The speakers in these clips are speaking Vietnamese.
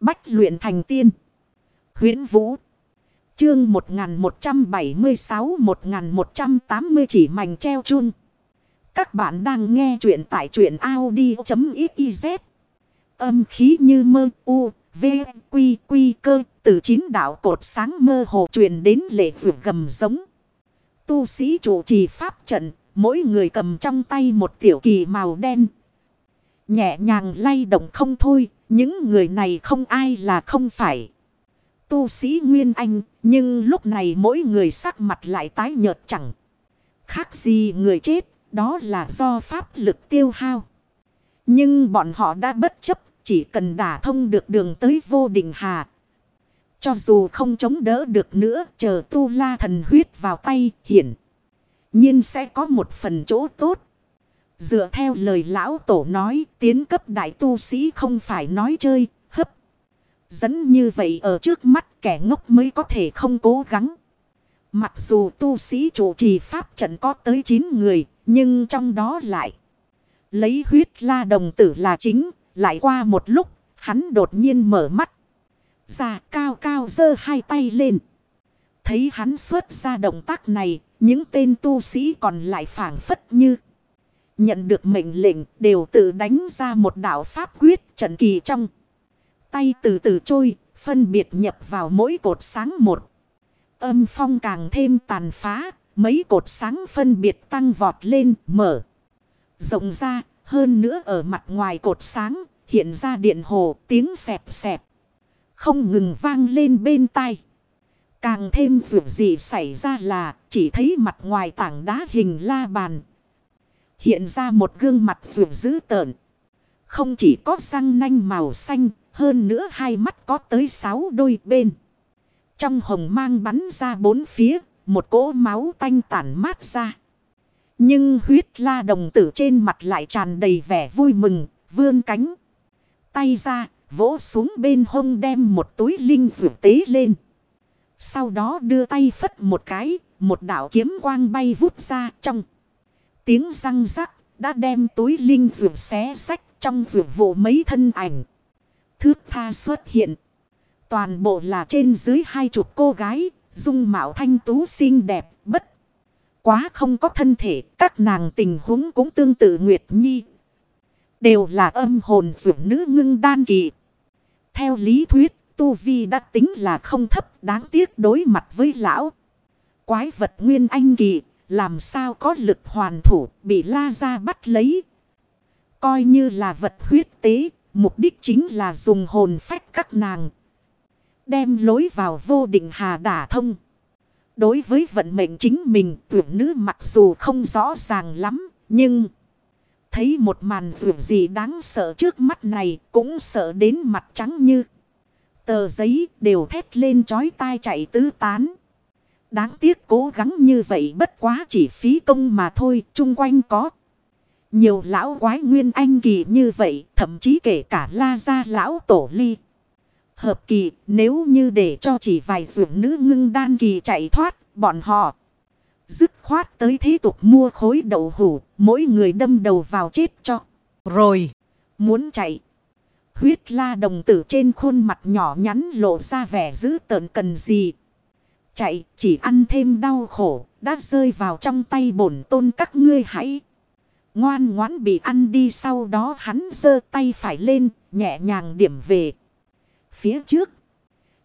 Bách luyện thành tiên. huyễn Vũ. Chương 1176-1180 chỉ mảnh treo chun. Các bạn đang nghe truyện tại truyện Audi.xyz. Âm khí như mơ u, v, quy, quy cơ. Từ chín đạo cột sáng mơ hồ truyền đến lệ vượt gầm giống. Tu sĩ chủ trì pháp trận, mỗi người cầm trong tay một tiểu kỳ màu đen. Nhẹ nhàng lay động không thôi, những người này không ai là không phải. Tu sĩ Nguyên Anh, nhưng lúc này mỗi người sắc mặt lại tái nhợt chẳng. Khác gì người chết, đó là do pháp lực tiêu hao. Nhưng bọn họ đã bất chấp, chỉ cần đả thông được đường tới vô định hà. Cho dù không chống đỡ được nữa, chờ tu la thần huyết vào tay, hiển. nhiên sẽ có một phần chỗ tốt. Dựa theo lời lão tổ nói, tiến cấp đại tu sĩ không phải nói chơi, hấp. Dẫn như vậy ở trước mắt kẻ ngốc mới có thể không cố gắng. Mặc dù tu sĩ chủ trì pháp trận có tới 9 người, nhưng trong đó lại lấy huyết la đồng tử là chính. Lại qua một lúc, hắn đột nhiên mở mắt. Ra cao cao giơ hai tay lên. Thấy hắn xuất ra động tác này, những tên tu sĩ còn lại phản phất như. Nhận được mệnh lệnh đều tự đánh ra một đạo pháp quyết trận kỳ trong. Tay từ từ trôi, phân biệt nhập vào mỗi cột sáng một. Âm phong càng thêm tàn phá, mấy cột sáng phân biệt tăng vọt lên, mở. Rộng ra, hơn nữa ở mặt ngoài cột sáng, hiện ra điện hồ tiếng xẹp xẹp. Không ngừng vang lên bên tai. Càng thêm vượt gì xảy ra là chỉ thấy mặt ngoài tảng đá hình la bàn. Hiện ra một gương mặt vượt dữ tợn. Không chỉ có răng nanh màu xanh, hơn nữa hai mắt có tới sáu đôi bên. Trong hồng mang bắn ra bốn phía, một cỗ máu tanh tản mát ra. Nhưng huyết la đồng tử trên mặt lại tràn đầy vẻ vui mừng, vươn cánh. Tay ra, vỗ xuống bên hông đem một túi linh dược tế lên. Sau đó đưa tay phất một cái, một đạo kiếm quang bay vút ra trong. Tiếng răng rắc đã đem túi linh ruột xé sách trong ruột vụ mấy thân ảnh. Thước tha xuất hiện. Toàn bộ là trên dưới hai chục cô gái, dung mạo thanh tú xinh đẹp, bất. Quá không có thân thể, các nàng tình huống cũng tương tự Nguyệt Nhi. Đều là âm hồn ruột nữ ngưng đan kỳ. Theo lý thuyết, Tu Vi đã tính là không thấp đáng tiếc đối mặt với lão. Quái vật nguyên anh kỳ, làm sao có lực hoàn thủ bị la ra bắt lấy. Coi như là vật huyết tế, mục đích chính là dùng hồn phách các nàng. Đem lối vào vô định hà đả thông. Đối với vận mệnh chính mình, tuyển nữ mặc dù không rõ ràng lắm, nhưng... Thấy một màn dù gì đáng sợ trước mắt này cũng sợ đến mặt trắng như. Tờ giấy đều thét lên chói tai chạy tứ tán. Đáng tiếc cố gắng như vậy bất quá chỉ phí công mà thôi, chung quanh có. Nhiều lão quái nguyên anh kỳ như vậy, thậm chí kể cả la gia lão tổ ly. Hợp kỳ, nếu như để cho chỉ vài dưỡng nữ ngưng đan kỳ chạy thoát, bọn họ Dứt khoát tới thế tục mua khối đậu hủ, mỗi người đâm đầu vào chết cho. Rồi, muốn chạy. Huyết la đồng tử trên khuôn mặt nhỏ nhắn lộ ra vẻ dữ tợn cần gì. Chạy, chỉ ăn thêm đau khổ, đã rơi vào trong tay bổn tôn các ngươi hãy. Ngoan ngoãn bị ăn đi sau đó hắn giơ tay phải lên, nhẹ nhàng điểm về. Phía trước,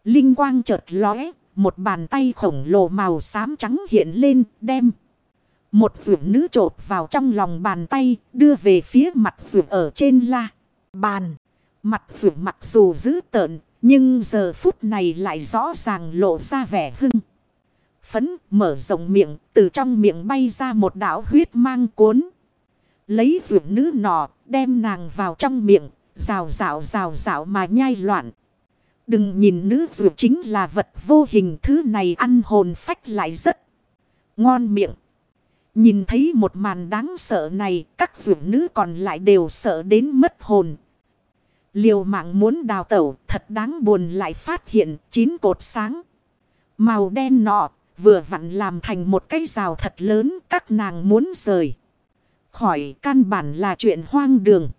linh quang chợt lóe, một bàn tay khổng lồ màu xám trắng hiện lên đem. Một ruột nữ trộp vào trong lòng bàn tay đưa về phía mặt ruột ở trên la. Bàn. Mặt ruột mặc dù dữ tợn nhưng giờ phút này lại rõ ràng lộ ra vẻ hưng. Phấn mở rộng miệng từ trong miệng bay ra một đảo huyết mang cuốn. Lấy vượt nữ nọ đem nàng vào trong miệng rào rào rào rào mà nhai loạn. Đừng nhìn nữ ruột chính là vật vô hình thứ này ăn hồn phách lại rất ngon miệng. Nhìn thấy một màn đáng sợ này, các ruột nữ còn lại đều sợ đến mất hồn. Liều mạng muốn đào tẩu, thật đáng buồn lại phát hiện chín cột sáng. Màu đen nọ, vừa vặn làm thành một cái rào thật lớn, các nàng muốn rời. Khỏi căn bản là chuyện hoang đường.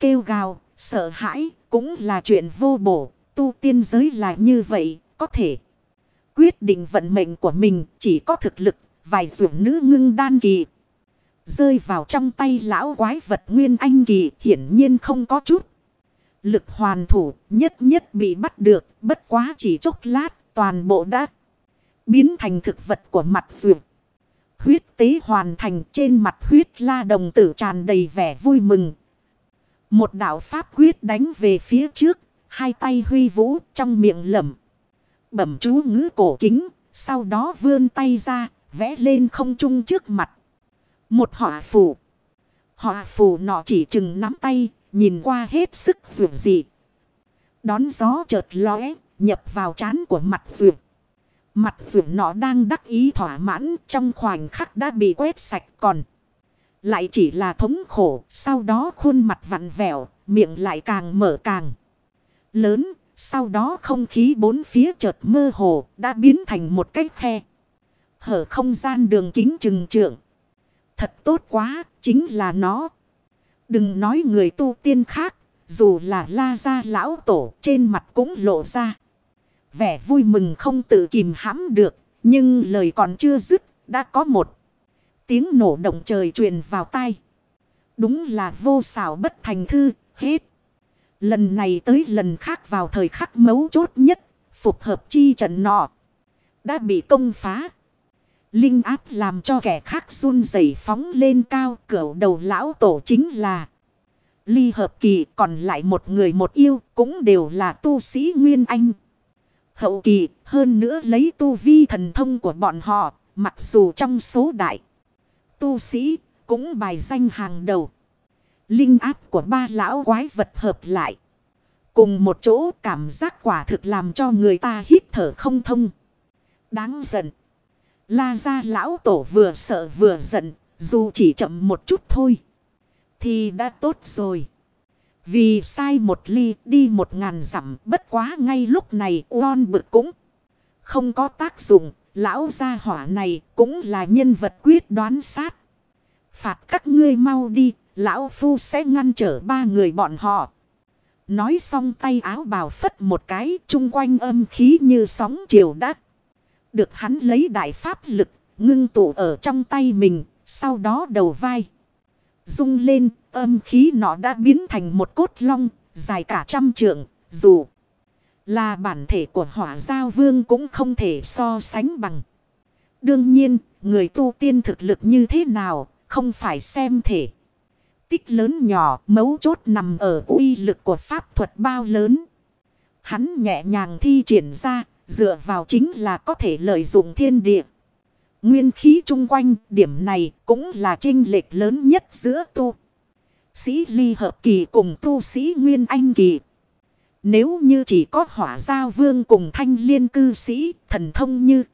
Kêu gào, Sợ hãi cũng là chuyện vô bổ, tu tiên giới là như vậy, có thể. Quyết định vận mệnh của mình chỉ có thực lực, vài dụng nữ ngưng đan kỳ. Rơi vào trong tay lão quái vật nguyên anh kỳ hiển nhiên không có chút. Lực hoàn thủ nhất nhất bị bắt được, bất quá chỉ chốc lát, toàn bộ đã biến thành thực vật của mặt duyệt. Huyết tế hoàn thành trên mặt huyết la đồng tử tràn đầy vẻ vui mừng. Một đạo pháp quyết đánh về phía trước, hai tay huy vũ trong miệng lẩm. Bẩm chú ngữ cổ kính, sau đó vươn tay ra, vẽ lên không trung trước mặt. Một họa phù. Họa phù nọ chỉ chừng nắm tay, nhìn qua hết sức vượt dị. Đón gió chợt lóe, nhập vào trán của mặt vượt. Mặt vượt nọ đang đắc ý thỏa mãn trong khoảnh khắc đã bị quét sạch còn. Lại chỉ là thống khổ, sau đó khuôn mặt vặn vẹo, miệng lại càng mở càng lớn. Sau đó không khí bốn phía chợt mơ hồ đã biến thành một cái khe. Hở không gian đường kính trừng trượng. Thật tốt quá, chính là nó. Đừng nói người tu tiên khác, dù là la gia lão tổ trên mặt cũng lộ ra. Vẻ vui mừng không tự kìm hãm được, nhưng lời còn chưa dứt, đã có một tiếng nổ động trời truyền vào tai. Đúng là vô xảo bất thành thư, hết. Lần này tới lần khác vào thời khắc mấu chốt nhất, phục hợp chi trận nọ. Đã bị công phá. Linh áp làm cho kẻ khác run rẩy phóng lên cao cửa đầu lão tổ chính là. Ly hợp kỳ, còn lại một người một yêu cũng đều là tu sĩ Nguyên Anh. Hậu kỳ, hơn nữa lấy tu vi thần thông của bọn họ, mặc dù trong số đại. Tu sĩ cũng bài danh hàng đầu. Linh áp của ba lão quái vật hợp lại. Cùng một chỗ cảm giác quả thực làm cho người ta hít thở không thông. Đáng giận. La ra lão tổ vừa sợ vừa giận. Dù chỉ chậm một chút thôi. Thì đã tốt rồi. Vì sai một ly đi một ngàn dặm bất quá ngay lúc này uon bực cũng không có tác dụng. Lão gia hỏa này cũng là nhân vật quyết đoán sát. Phạt các ngươi mau đi, lão phu sẽ ngăn trở ba người bọn họ. Nói xong tay áo bào phất một cái, chung quanh âm khí như sóng chiều đắt. Được hắn lấy đại pháp lực, ngưng tụ ở trong tay mình, sau đó đầu vai. Rung lên, âm khí nó đã biến thành một cốt long, dài cả trăm trượng, dù là bản thể của hỏa giao vương cũng không thể so sánh bằng. Đương nhiên, người tu tiên thực lực như thế nào, không phải xem thể. Tích lớn nhỏ, mấu chốt nằm ở uy lực của pháp thuật bao lớn. Hắn nhẹ nhàng thi triển ra, dựa vào chính là có thể lợi dụng thiên địa. Nguyên khí chung quanh, điểm này cũng là trinh lệch lớn nhất giữa tu. Sĩ ly hợp kỳ cùng tu sĩ Nguyên Anh kỳ. Nếu như chỉ có hỏa giao vương cùng thanh liên cư sĩ, thần thông như.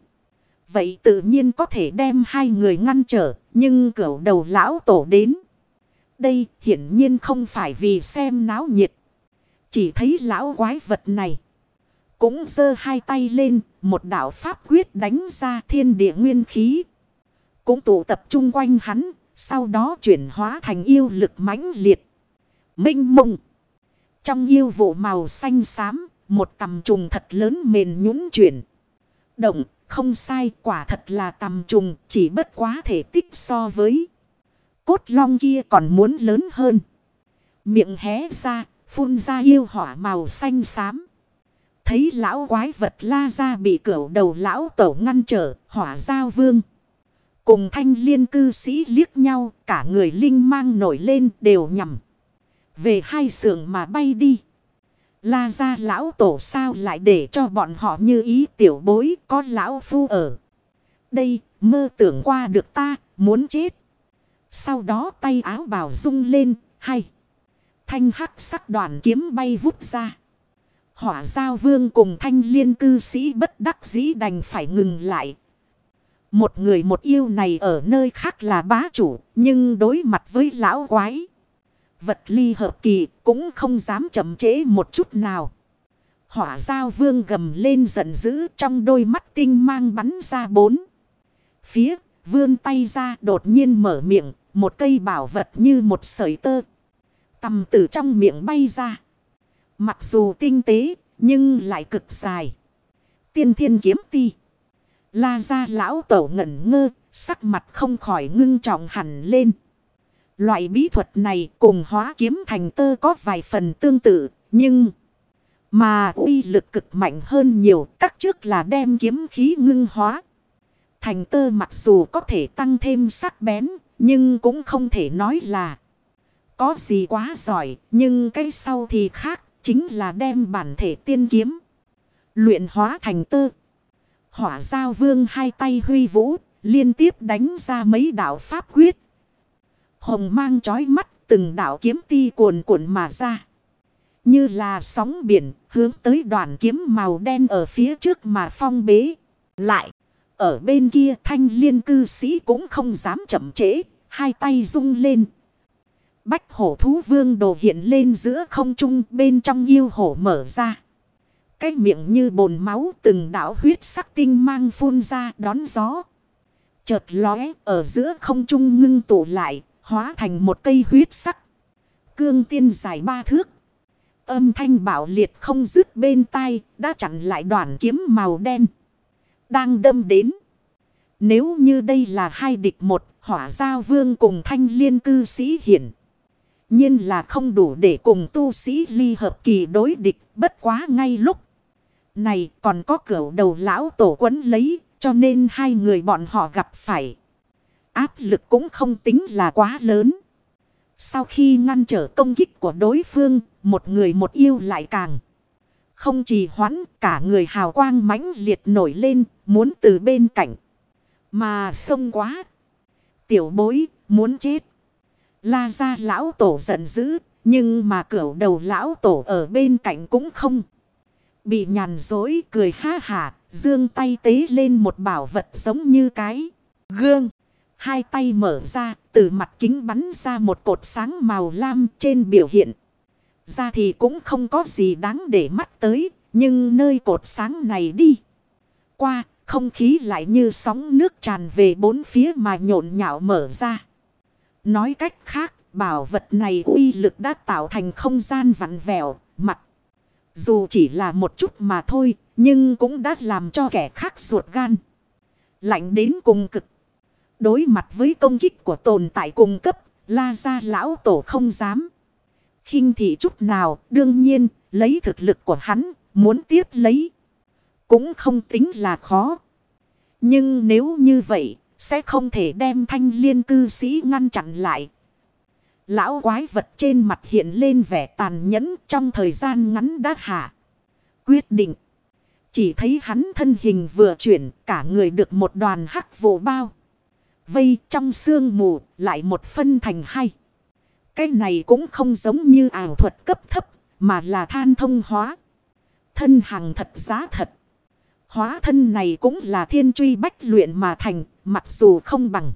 Vậy tự nhiên có thể đem hai người ngăn trở, nhưng cửu đầu lão tổ đến. Đây hiển nhiên không phải vì xem náo nhiệt. Chỉ thấy lão quái vật này. Cũng giơ hai tay lên, một đạo pháp quyết đánh ra thiên địa nguyên khí. Cũng tụ tập trung quanh hắn, sau đó chuyển hóa thành yêu lực mãnh liệt. Minh mông. Trong yêu vụ màu xanh xám, một tầm trùng thật lớn mềm nhũn chuyển. Động, không sai quả thật là tầm trùng, chỉ bất quá thể tích so với. Cốt long kia còn muốn lớn hơn. Miệng hé ra, phun ra yêu hỏa màu xanh xám. Thấy lão quái vật la ra bị cửu đầu lão tổ ngăn trở, hỏa giao vương. Cùng thanh liên cư sĩ liếc nhau, cả người linh mang nổi lên đều nhằm. Về hai sườn mà bay đi. La ra lão tổ sao lại để cho bọn họ như ý tiểu bối có lão phu ở. Đây mơ tưởng qua được ta muốn chết. Sau đó tay áo bào rung lên hay. Thanh hắc sắc đoàn kiếm bay vút ra. Hỏa giao vương cùng thanh liên cư sĩ bất đắc dĩ đành phải ngừng lại. Một người một yêu này ở nơi khác là bá chủ, nhưng đối mặt với lão quái. Vật ly hợp kỳ cũng không dám chậm chế một chút nào. Hỏa giao vương gầm lên giận dữ trong đôi mắt tinh mang bắn ra bốn. Phía vươn tay ra đột nhiên mở miệng, một cây bảo vật như một sợi tơ. Tầm từ trong miệng bay ra. Mặc dù tinh tế, nhưng lại cực dài. Tiên thiên kiếm ti. La ra lão tổ ngẩn ngơ, sắc mặt không khỏi ngưng trọng hẳn lên. Loại bí thuật này cùng hóa kiếm thành tơ có vài phần tương tự, nhưng... Mà uy lực cực mạnh hơn nhiều, các trước là đem kiếm khí ngưng hóa. Thành tơ mặc dù có thể tăng thêm sắc bén, nhưng cũng không thể nói là có gì quá giỏi, nhưng cái sau thì khác, chính là đem bản thể tiên kiếm. Luyện hóa thành tơ. Hỏa giao vương hai tay huy vũ, liên tiếp đánh ra mấy đạo pháp quyết. Hồng mang chói mắt, từng đạo kiếm ti cuồn cuộn mà ra. Như là sóng biển, hướng tới đoàn kiếm màu đen ở phía trước mà phong bế. Lại, ở bên kia thanh liên cư sĩ cũng không dám chậm trễ, hai tay rung lên. Bách hổ thú vương đồ hiện lên giữa không trung bên trong yêu hổ mở ra. Cái miệng như bồn máu từng đảo huyết sắc tinh mang phun ra đón gió. Chợt lóe ở giữa không trung ngưng tụ lại, hóa thành một cây huyết sắc. Cương tiên dài ba thước. Âm thanh bảo liệt không dứt bên tai, đã chặn lại đoàn kiếm màu đen. Đang đâm đến. Nếu như đây là hai địch một, hỏa giao vương cùng thanh liên cư sĩ hiển nhiên là không đủ để cùng tu sĩ ly hợp kỳ đối địch bất quá ngay lúc. Này còn có cửa đầu lão tổ quấn lấy cho nên hai người bọn họ gặp phải. Áp lực cũng không tính là quá lớn. Sau khi ngăn trở công kích của đối phương, một người một yêu lại càng. Không chỉ hoãn, cả người hào quang mãnh liệt nổi lên, muốn từ bên cạnh. Mà sông quá. Tiểu bối, muốn chết. La ra lão tổ giận dữ, nhưng mà cửu đầu lão tổ ở bên cạnh cũng không. Bị nhàn dối cười ha hả, dương tay tế lên một bảo vật giống như cái gương. Hai tay mở ra, từ mặt kính bắn ra một cột sáng màu lam trên biểu hiện. Ra thì cũng không có gì đáng để mắt tới, nhưng nơi cột sáng này đi. Qua, không khí lại như sóng nước tràn về bốn phía mà nhộn nhạo mở ra. Nói cách khác, bảo vật này uy lực đã tạo thành không gian vặn vẹo, mặt. Dù chỉ là một chút mà thôi, nhưng cũng đã làm cho kẻ khác ruột gan. Lạnh đến cùng cực. Đối mặt với công kích của tồn tại cùng cấp, la ra lão tổ không dám. khinh thị chút nào, đương nhiên, lấy thực lực của hắn, muốn tiếp lấy. Cũng không tính là khó. Nhưng nếu như vậy, sẽ không thể đem thanh liên cư sĩ ngăn chặn lại. Lão quái vật trên mặt hiện lên vẻ tàn nhẫn trong thời gian ngắn đã hạ. Quyết định. Chỉ thấy hắn thân hình vừa chuyển cả người được một đoàn hắc vụ bao. Vây trong xương mù lại một phân thành hai. Cái này cũng không giống như ảo thuật cấp thấp mà là than thông hóa. Thân hàng thật giá thật. Hóa thân này cũng là thiên truy bách luyện mà thành, mặc dù không bằng.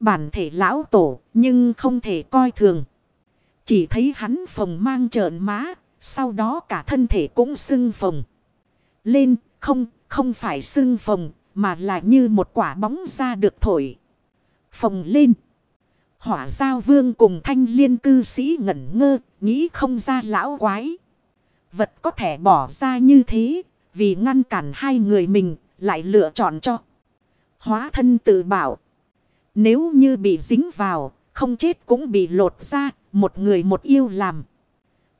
Bản thể lão tổ, nhưng không thể coi thường. Chỉ thấy hắn phồng mang trợn má, sau đó cả thân thể cũng sưng phồng. Lên, không, không phải sưng phồng, mà là như một quả bóng ra được thổi. Phồng lên. Hỏa giao vương cùng thanh liên cư sĩ ngẩn ngơ, nghĩ không ra lão quái. Vật có thể bỏ ra như thế, vì ngăn cản hai người mình, lại lựa chọn cho. Hóa thân tự bảo. Nếu như bị dính vào, không chết cũng bị lột ra, một người một yêu làm.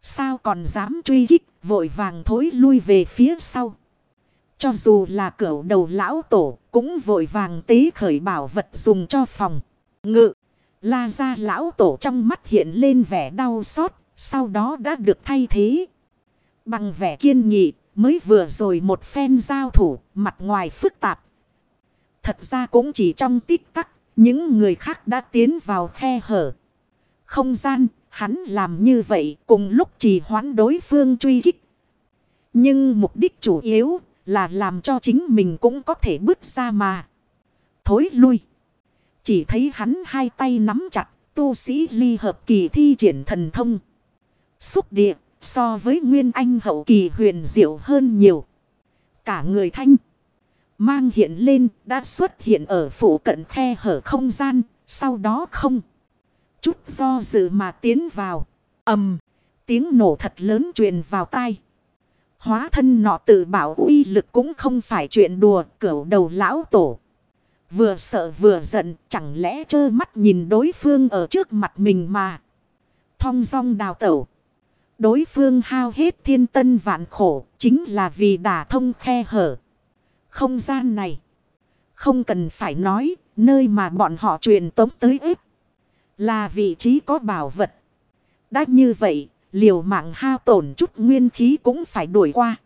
Sao còn dám truy kích, vội vàng thối lui về phía sau. Cho dù là cửu đầu lão tổ, cũng vội vàng tế khởi bảo vật dùng cho phòng. Ngự, la ra lão tổ trong mắt hiện lên vẻ đau xót, sau đó đã được thay thế. Bằng vẻ kiên nghị, mới vừa rồi một phen giao thủ, mặt ngoài phức tạp. Thật ra cũng chỉ trong tích tắc, những người khác đã tiến vào khe hở. Không gian, hắn làm như vậy cùng lúc chỉ hoãn đối phương truy kích. Nhưng mục đích chủ yếu là làm cho chính mình cũng có thể bước ra mà. Thối lui. Chỉ thấy hắn hai tay nắm chặt, tu sĩ ly hợp kỳ thi triển thần thông. Xúc địa, so với nguyên anh hậu kỳ huyền diệu hơn nhiều. Cả người thanh. Mang hiện lên đã xuất hiện ở phủ cận khe hở không gian. Sau đó không. Chút do dự mà tiến vào. ầm, tiếng nổ thật lớn truyền vào tai. Hóa thân nọ tự bảo uy lực cũng không phải chuyện đùa, cửu đầu lão tổ. Vừa sợ vừa giận, chẳng lẽ trơ mắt nhìn đối phương ở trước mặt mình mà. Thong dong đào tẩu. Đối phương hao hết thiên tân vạn khổ, chính là vì đả thông khe hở. Không gian này. Không cần phải nói, nơi mà bọn họ truyền tống tới ít. Là vị trí có bảo vật. Đã như vậy, liều mạng hao tổn chút nguyên khí cũng phải đuổi qua.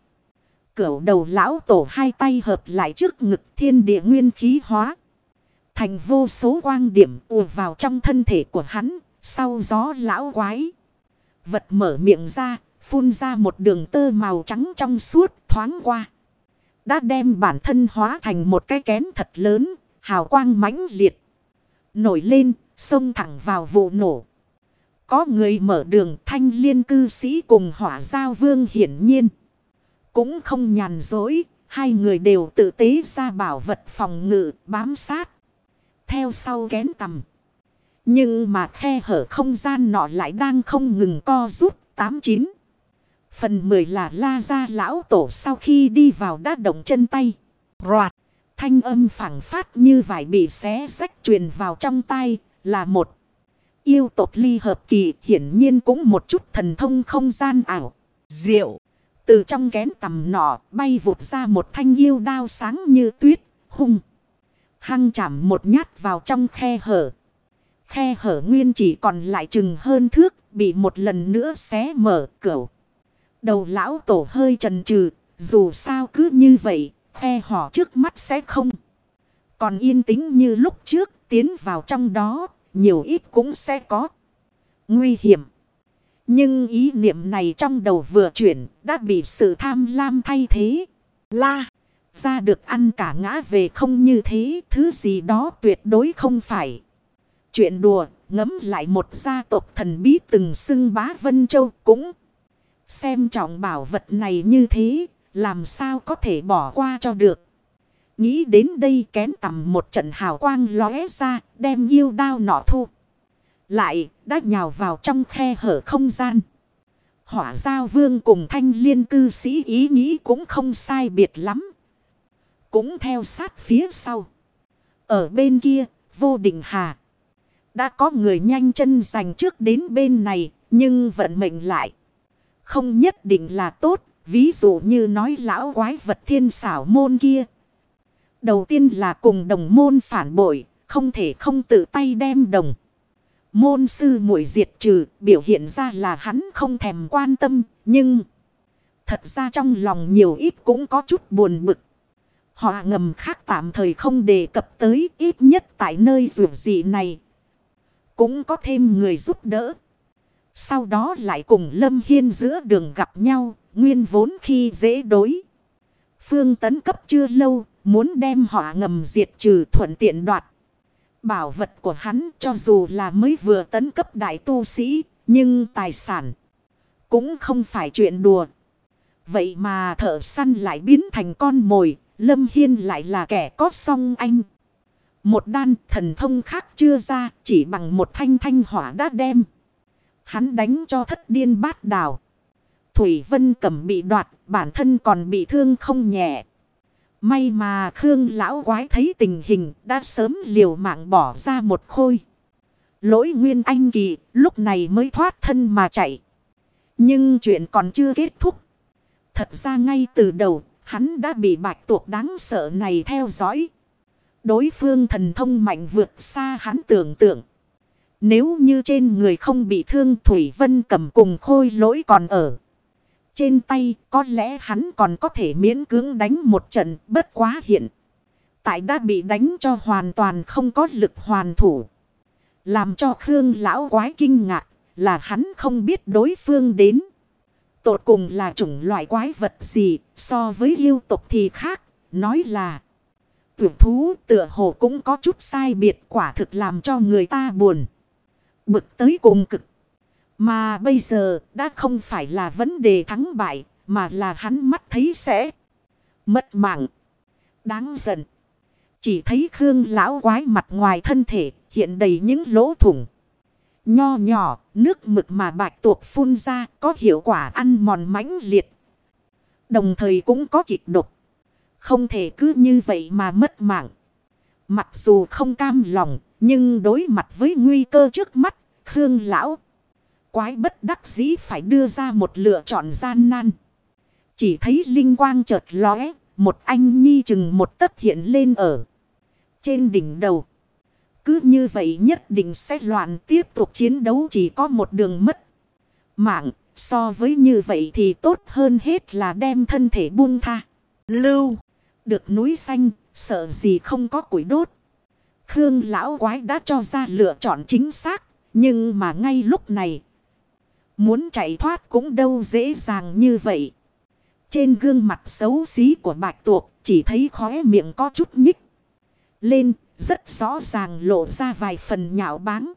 Cửu đầu lão tổ hai tay hợp lại trước ngực thiên địa nguyên khí hóa. Thành vô số quang điểm ùa vào trong thân thể của hắn, sau gió lão quái. Vật mở miệng ra, phun ra một đường tơ màu trắng trong suốt thoáng qua. Đã đem bản thân hóa thành một cái kén thật lớn, hào quang mãnh liệt. Nổi lên, xông thẳng vào vụ nổ. Có người mở đường thanh liên cư sĩ cùng hỏa giao vương hiển nhiên. Cũng không nhàn dối, hai người đều tự tế ra bảo vật phòng ngự bám sát. Theo sau kén tầm. Nhưng mà khe hở không gian nọ lại đang không ngừng co rút tám chín. Phần mười là la ra lão tổ sau khi đi vào đã động chân tay. Roạt. Thanh âm phẳng phát như vải bị xé rách truyền vào trong tay là một. Yêu tộc ly hợp kỳ hiển nhiên cũng một chút thần thông không gian ảo. Diệu. Từ trong kén tầm nọ bay vụt ra một thanh yêu đao sáng như tuyết, hung. Hăng chạm một nhát vào trong khe hở. Khe hở nguyên chỉ còn lại chừng hơn thước, bị một lần nữa xé mở cửa. Đầu lão tổ hơi trần trừ, dù sao cứ như vậy, khe hỏ trước mắt sẽ không. Còn yên tĩnh như lúc trước, tiến vào trong đó, nhiều ít cũng sẽ có. Nguy hiểm. Nhưng ý niệm này trong đầu vừa chuyển, đã bị sự tham lam thay thế. La, ra được ăn cả ngã về không như thế, thứ gì đó tuyệt đối không phải. Chuyện đùa, ngấm lại một gia tộc thần bí từng xưng bá Vân Châu cũng. Xem trọng bảo vật này như thế, làm sao có thể bỏ qua cho được. Nghĩ đến đây kén tầm một trận hào quang lóe ra, đem yêu đao nọ thu. Lại, đã nhào vào trong khe hở không gian. Hỏa giao vương cùng thanh liên cư sĩ ý nghĩ cũng không sai biệt lắm. Cũng theo sát phía sau. Ở bên kia, vô định hà. Đã có người nhanh chân giành trước đến bên này, nhưng vận mệnh lại. Không nhất định là tốt, ví dụ như nói lão quái vật thiên xảo môn kia. Đầu tiên là cùng đồng môn phản bội, không thể không tự tay đem đồng. Môn sư muội diệt trừ, biểu hiện ra là hắn không thèm quan tâm, nhưng... Thật ra trong lòng nhiều ít cũng có chút buồn bực. Họ ngầm khác tạm thời không đề cập tới ít nhất tại nơi rủi dị này. Cũng có thêm người giúp đỡ. Sau đó lại cùng Lâm Hiên giữa đường gặp nhau, nguyên vốn khi dễ đối. Phương tấn cấp chưa lâu, muốn đem họ ngầm diệt trừ thuận tiện đoạt. Bảo vật của hắn cho dù là mới vừa tấn cấp đại tu sĩ, nhưng tài sản cũng không phải chuyện đùa. Vậy mà thợ săn lại biến thành con mồi, Lâm Hiên lại là kẻ có song anh. Một đan thần thông khác chưa ra, chỉ bằng một thanh thanh hỏa đã đem. Hắn đánh cho thất điên bát đảo. Thủy Vân Cẩm bị đoạt, bản thân còn bị thương không nhẹ. May mà Khương lão quái thấy tình hình đã sớm liều mạng bỏ ra một khôi. Lỗi nguyên anh kỳ lúc này mới thoát thân mà chạy. Nhưng chuyện còn chưa kết thúc. Thật ra ngay từ đầu hắn đã bị bạch tuộc đáng sợ này theo dõi. Đối phương thần thông mạnh vượt xa hắn tưởng tượng. Nếu như trên người không bị thương, Thủy Vân cầm cùng khôi lỗi còn ở. Trên tay, có lẽ hắn còn có thể miễn cưỡng đánh một trận, bất quá hiện. Tại đã bị đánh cho hoàn toàn không có lực hoàn thủ. Làm cho Khương lão quái kinh ngạc là hắn không biết đối phương đến. Tột cùng là chủng loại quái vật gì, so với yêu tục thì khác. Nói là tuyệt thú tựa hồ cũng có chút sai biệt, quả thực làm cho người ta buồn. Bực tới cùng cực. Mà bây giờ đã không phải là vấn đề thắng bại mà là hắn mắt thấy sẽ mất mạng. Đáng giận. Chỉ thấy Khương lão quái mặt ngoài thân thể hiện đầy những lỗ thủng. Nho nhỏ, nước mực mà bạch tuộc phun ra có hiệu quả ăn mòn mãnh liệt. Đồng thời cũng có kịch độc. Không thể cứ như vậy mà mất mạng. Mặc dù không cam lòng, nhưng đối mặt với nguy cơ trước mắt, Khương Lão quái bất đắc dĩ phải đưa ra một lựa chọn gian nan. Chỉ thấy linh quang chợt lóe, một anh nhi chừng một tấc hiện lên ở trên đỉnh đầu. Cứ như vậy nhất định sẽ loạn tiếp tục chiến đấu chỉ có một đường mất. Mạng, so với như vậy thì tốt hơn hết là đem thân thể buông tha. Lưu, được núi xanh, sợ gì không có củi đốt. Khương lão quái đã cho ra lựa chọn chính xác, nhưng mà ngay lúc này, muốn chạy thoát cũng đâu dễ dàng như vậy. Trên gương mặt xấu xí của bạch tuộc, chỉ thấy khóe miệng có chút nhích. Lên, rất rõ ràng lộ ra vài phần nhạo báng.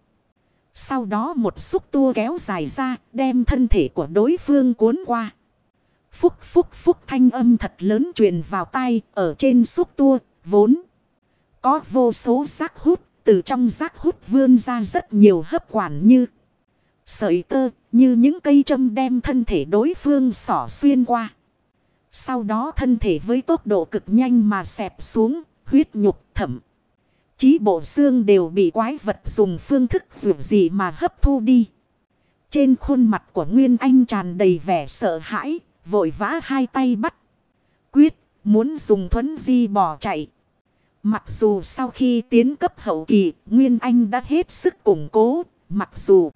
Sau đó một xúc tua kéo dài ra, đem thân thể của đối phương cuốn qua. Phúc phúc phúc thanh âm thật lớn truyền vào tay ở trên xúc tua, vốn. Có vô số rác hút, từ trong rác hút vươn ra rất nhiều hấp quản như sợi tơ, như những cây châm đem thân thể đối phương xỏ xuyên qua. Sau đó thân thể với tốc độ cực nhanh mà xẹp xuống, huyết nhục thẩm. Chí bộ xương đều bị quái vật dùng phương thức dù gì mà hấp thu đi. Trên khuôn mặt của Nguyên Anh tràn đầy vẻ sợ hãi, vội vã hai tay bắt. Quyết, muốn dùng thuấn di bỏ chạy. Mặc dù sau khi tiến cấp hậu kỳ, Nguyên Anh đã hết sức củng cố, mặc dù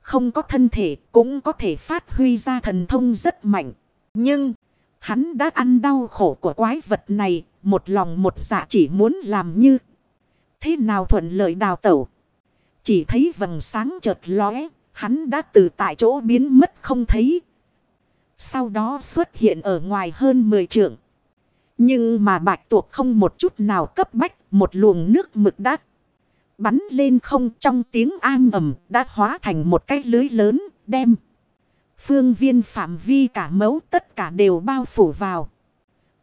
không có thân thể cũng có thể phát huy ra thần thông rất mạnh. Nhưng, hắn đã ăn đau khổ của quái vật này, một lòng một dạ chỉ muốn làm như thế nào thuận lợi đào tẩu. Chỉ thấy vầng sáng chợt lóe, hắn đã từ tại chỗ biến mất không thấy. Sau đó xuất hiện ở ngoài hơn 10 trượng. Nhưng mà bạch tuộc không một chút nào cấp bách, một luồng nước mực đắt. Bắn lên không trong tiếng am ầm đã hóa thành một cái lưới lớn, đem. Phương viên phạm vi cả mấu tất cả đều bao phủ vào.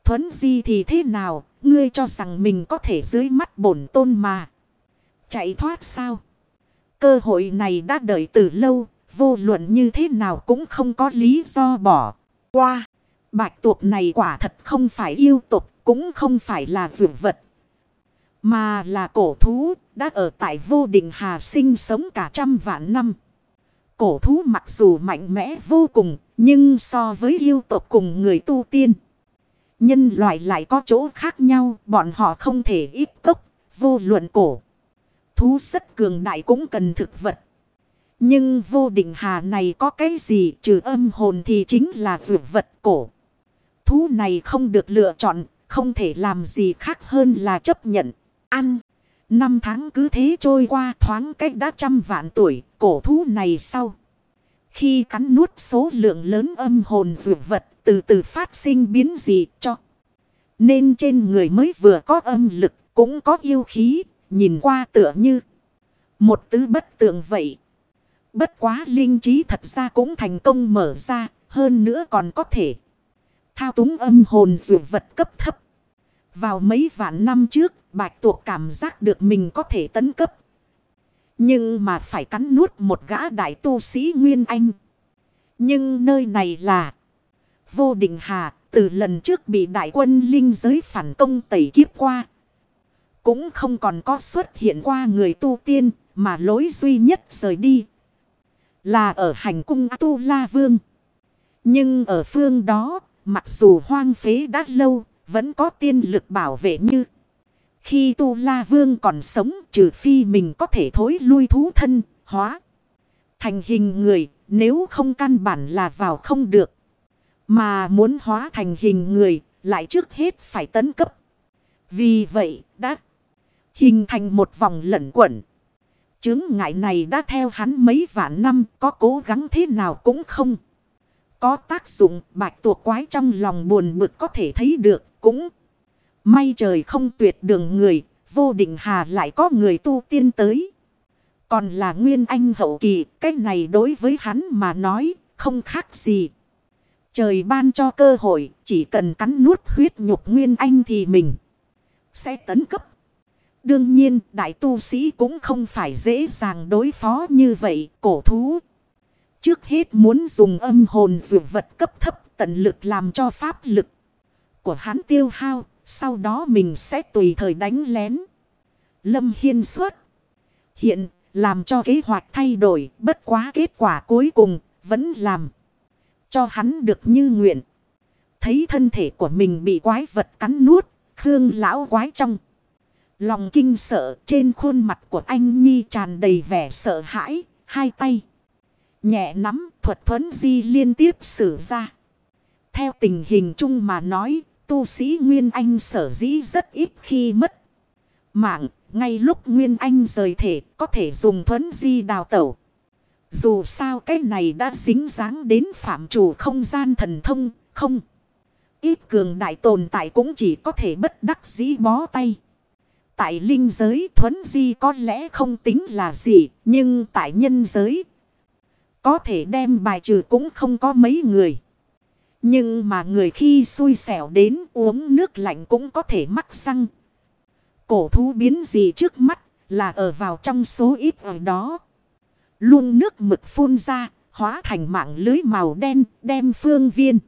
Thuấn di thì thế nào, ngươi cho rằng mình có thể dưới mắt bổn tôn mà. Chạy thoát sao? Cơ hội này đã đợi từ lâu, vô luận như thế nào cũng không có lý do bỏ qua. Bạch tuộc này quả thật không phải yêu tục, cũng không phải là vượt vật. Mà là cổ thú, đã ở tại vô định hà sinh sống cả trăm vạn năm. Cổ thú mặc dù mạnh mẽ vô cùng, nhưng so với yêu tộc cùng người tu tiên. Nhân loại lại có chỗ khác nhau, bọn họ không thể ít cốc, vô luận cổ. Thú rất cường đại cũng cần thực vật. Nhưng vô định hà này có cái gì trừ âm hồn thì chính là vượt vật cổ. Thú này không được lựa chọn, không thể làm gì khác hơn là chấp nhận, ăn. Năm tháng cứ thế trôi qua thoáng cách đã trăm vạn tuổi, cổ thú này sau. Khi cắn nuốt số lượng lớn âm hồn dược vật từ từ phát sinh biến dị cho. Nên trên người mới vừa có âm lực cũng có yêu khí, nhìn qua tựa như một tứ bất tượng vậy. Bất quá linh trí thật ra cũng thành công mở ra, hơn nữa còn có thể thao túng âm hồn dược vật cấp thấp. Vào mấy vạn năm trước, bạch tuộc cảm giác được mình có thể tấn cấp. Nhưng mà phải cắn nuốt một gã đại tu sĩ Nguyên Anh. Nhưng nơi này là vô định hà, từ lần trước bị đại quân linh giới phản công tẩy kiếp qua. Cũng không còn có xuất hiện qua người tu tiên, mà lối duy nhất rời đi. Là ở hành cung Tu La Vương. Nhưng ở phương đó, mặc dù hoang phế đã lâu, vẫn có tiên lực bảo vệ như. Khi Tu La Vương còn sống trừ phi mình có thể thối lui thú thân, hóa. Thành hình người, nếu không căn bản là vào không được. Mà muốn hóa thành hình người, lại trước hết phải tấn cấp. Vì vậy, đã hình thành một vòng lẩn quẩn. Chứng ngại này đã theo hắn mấy vạn năm, có cố gắng thế nào cũng không. Có tác dụng bạch tuộc quái trong lòng buồn bực có thể thấy được, cũng may trời không tuyệt đường người, vô định hà lại có người tu tiên tới. Còn là nguyên anh hậu kỳ, cái này đối với hắn mà nói, không khác gì. Trời ban cho cơ hội, chỉ cần cắn nuốt huyết nhục nguyên anh thì mình sẽ tấn cấp. Đương nhiên đại tu sĩ cũng không phải dễ dàng đối phó như vậy cổ thú. Trước hết muốn dùng âm hồn dụ vật cấp thấp tận lực làm cho pháp lực của hắn tiêu hao. Sau đó mình sẽ tùy thời đánh lén. Lâm Hiên xuất. Hiện, làm cho kế hoạch thay đổi, bất quá kết quả cuối cùng vẫn làm. Cho hắn được như nguyện. Thấy thân thể của mình bị quái vật cắn nuốt. Khương lão quái trong. Lòng kinh sợ, trên khuôn mặt của anh Nhi tràn đầy vẻ sợ hãi. Hai tay. Nhẹ nắm thuật thuấn di liên tiếp xử ra. Theo tình hình chung mà nói. Tu sĩ Nguyên Anh sở dĩ rất ít khi mất. Mạng. Ngay lúc Nguyên Anh rời thể có thể dùng thuấn di đào tẩu. Dù sao cái này đã dính dáng đến phạm chủ không gian thần thông, không. Ít cường đại tồn tại cũng chỉ có thể bất đắc dĩ bó tay. Tại linh giới thuấn di có lẽ không tính là gì, nhưng tại nhân giới có thể đem bài trừ cũng không có mấy người. Nhưng mà người khi xui xẻo đến uống nước lạnh cũng có thể mắc xăng Cổ thú biến gì trước mắt là ở vào trong số ít ở đó. Luôn nước mực phun ra, hóa thành mạng lưới màu đen, đem phương viên.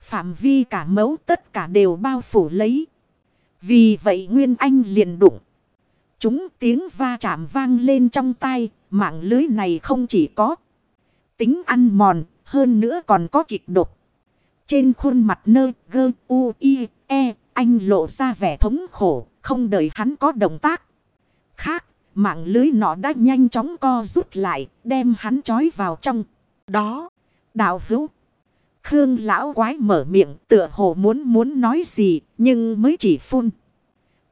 Phạm vi cả mấu tất cả đều bao phủ lấy. Vì vậy Nguyên Anh liền đụng. Chúng tiếng va chạm vang lên trong tay, mạng lưới này không chỉ có tính ăn mòn, hơn nữa còn có kịch độc. Trên khuôn mặt nơ gơ u i e, anh lộ ra vẻ thống khổ, không đợi hắn có động tác. Khác, Mạng lưới nọ đã nhanh chóng co rút lại, đem hắn trói vào trong. Đó, đạo hữu. Khương lão quái mở miệng tựa hồ muốn muốn nói gì, nhưng mới chỉ phun.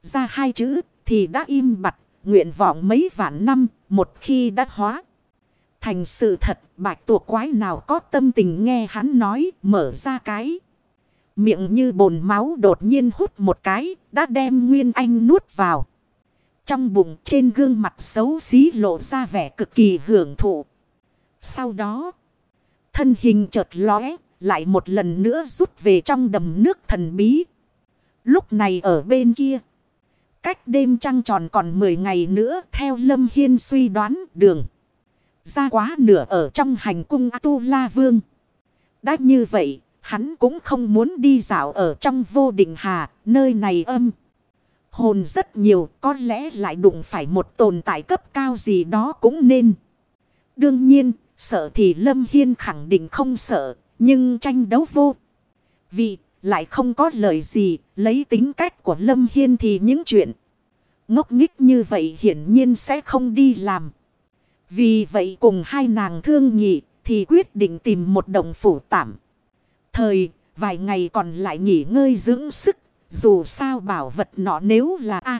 Ra hai chữ, thì đã im bặt, nguyện vọng mấy vạn năm, một khi đã hóa. Thành sự thật, bạch tuộc quái nào có tâm tình nghe hắn nói, mở ra cái. Miệng như bồn máu đột nhiên hút một cái, đã đem Nguyên Anh nuốt vào. Trong bụng trên gương mặt xấu xí lộ ra vẻ cực kỳ hưởng thụ. Sau đó, thân hình chợt lóe, lại một lần nữa rút về trong đầm nước thần bí. Lúc này ở bên kia, cách đêm trăng tròn còn 10 ngày nữa theo Lâm Hiên suy đoán đường. Ra quá nửa ở trong hành cung A-tu-la vương. Đã như vậy, hắn cũng không muốn đi dạo ở trong vô định hà, nơi này âm. Hồn rất nhiều có lẽ lại đụng phải một tồn tại cấp cao gì đó cũng nên. Đương nhiên, sợ thì Lâm Hiên khẳng định không sợ, nhưng tranh đấu vô. Vì lại không có lời gì, lấy tính cách của Lâm Hiên thì những chuyện ngốc nghích như vậy hiển nhiên sẽ không đi làm. Vì vậy cùng hai nàng thương nhị thì quyết định tìm một đồng phủ tạm. Thời, vài ngày còn lại nghỉ ngơi dưỡng sức dù sao bảo vật nọ nếu là A.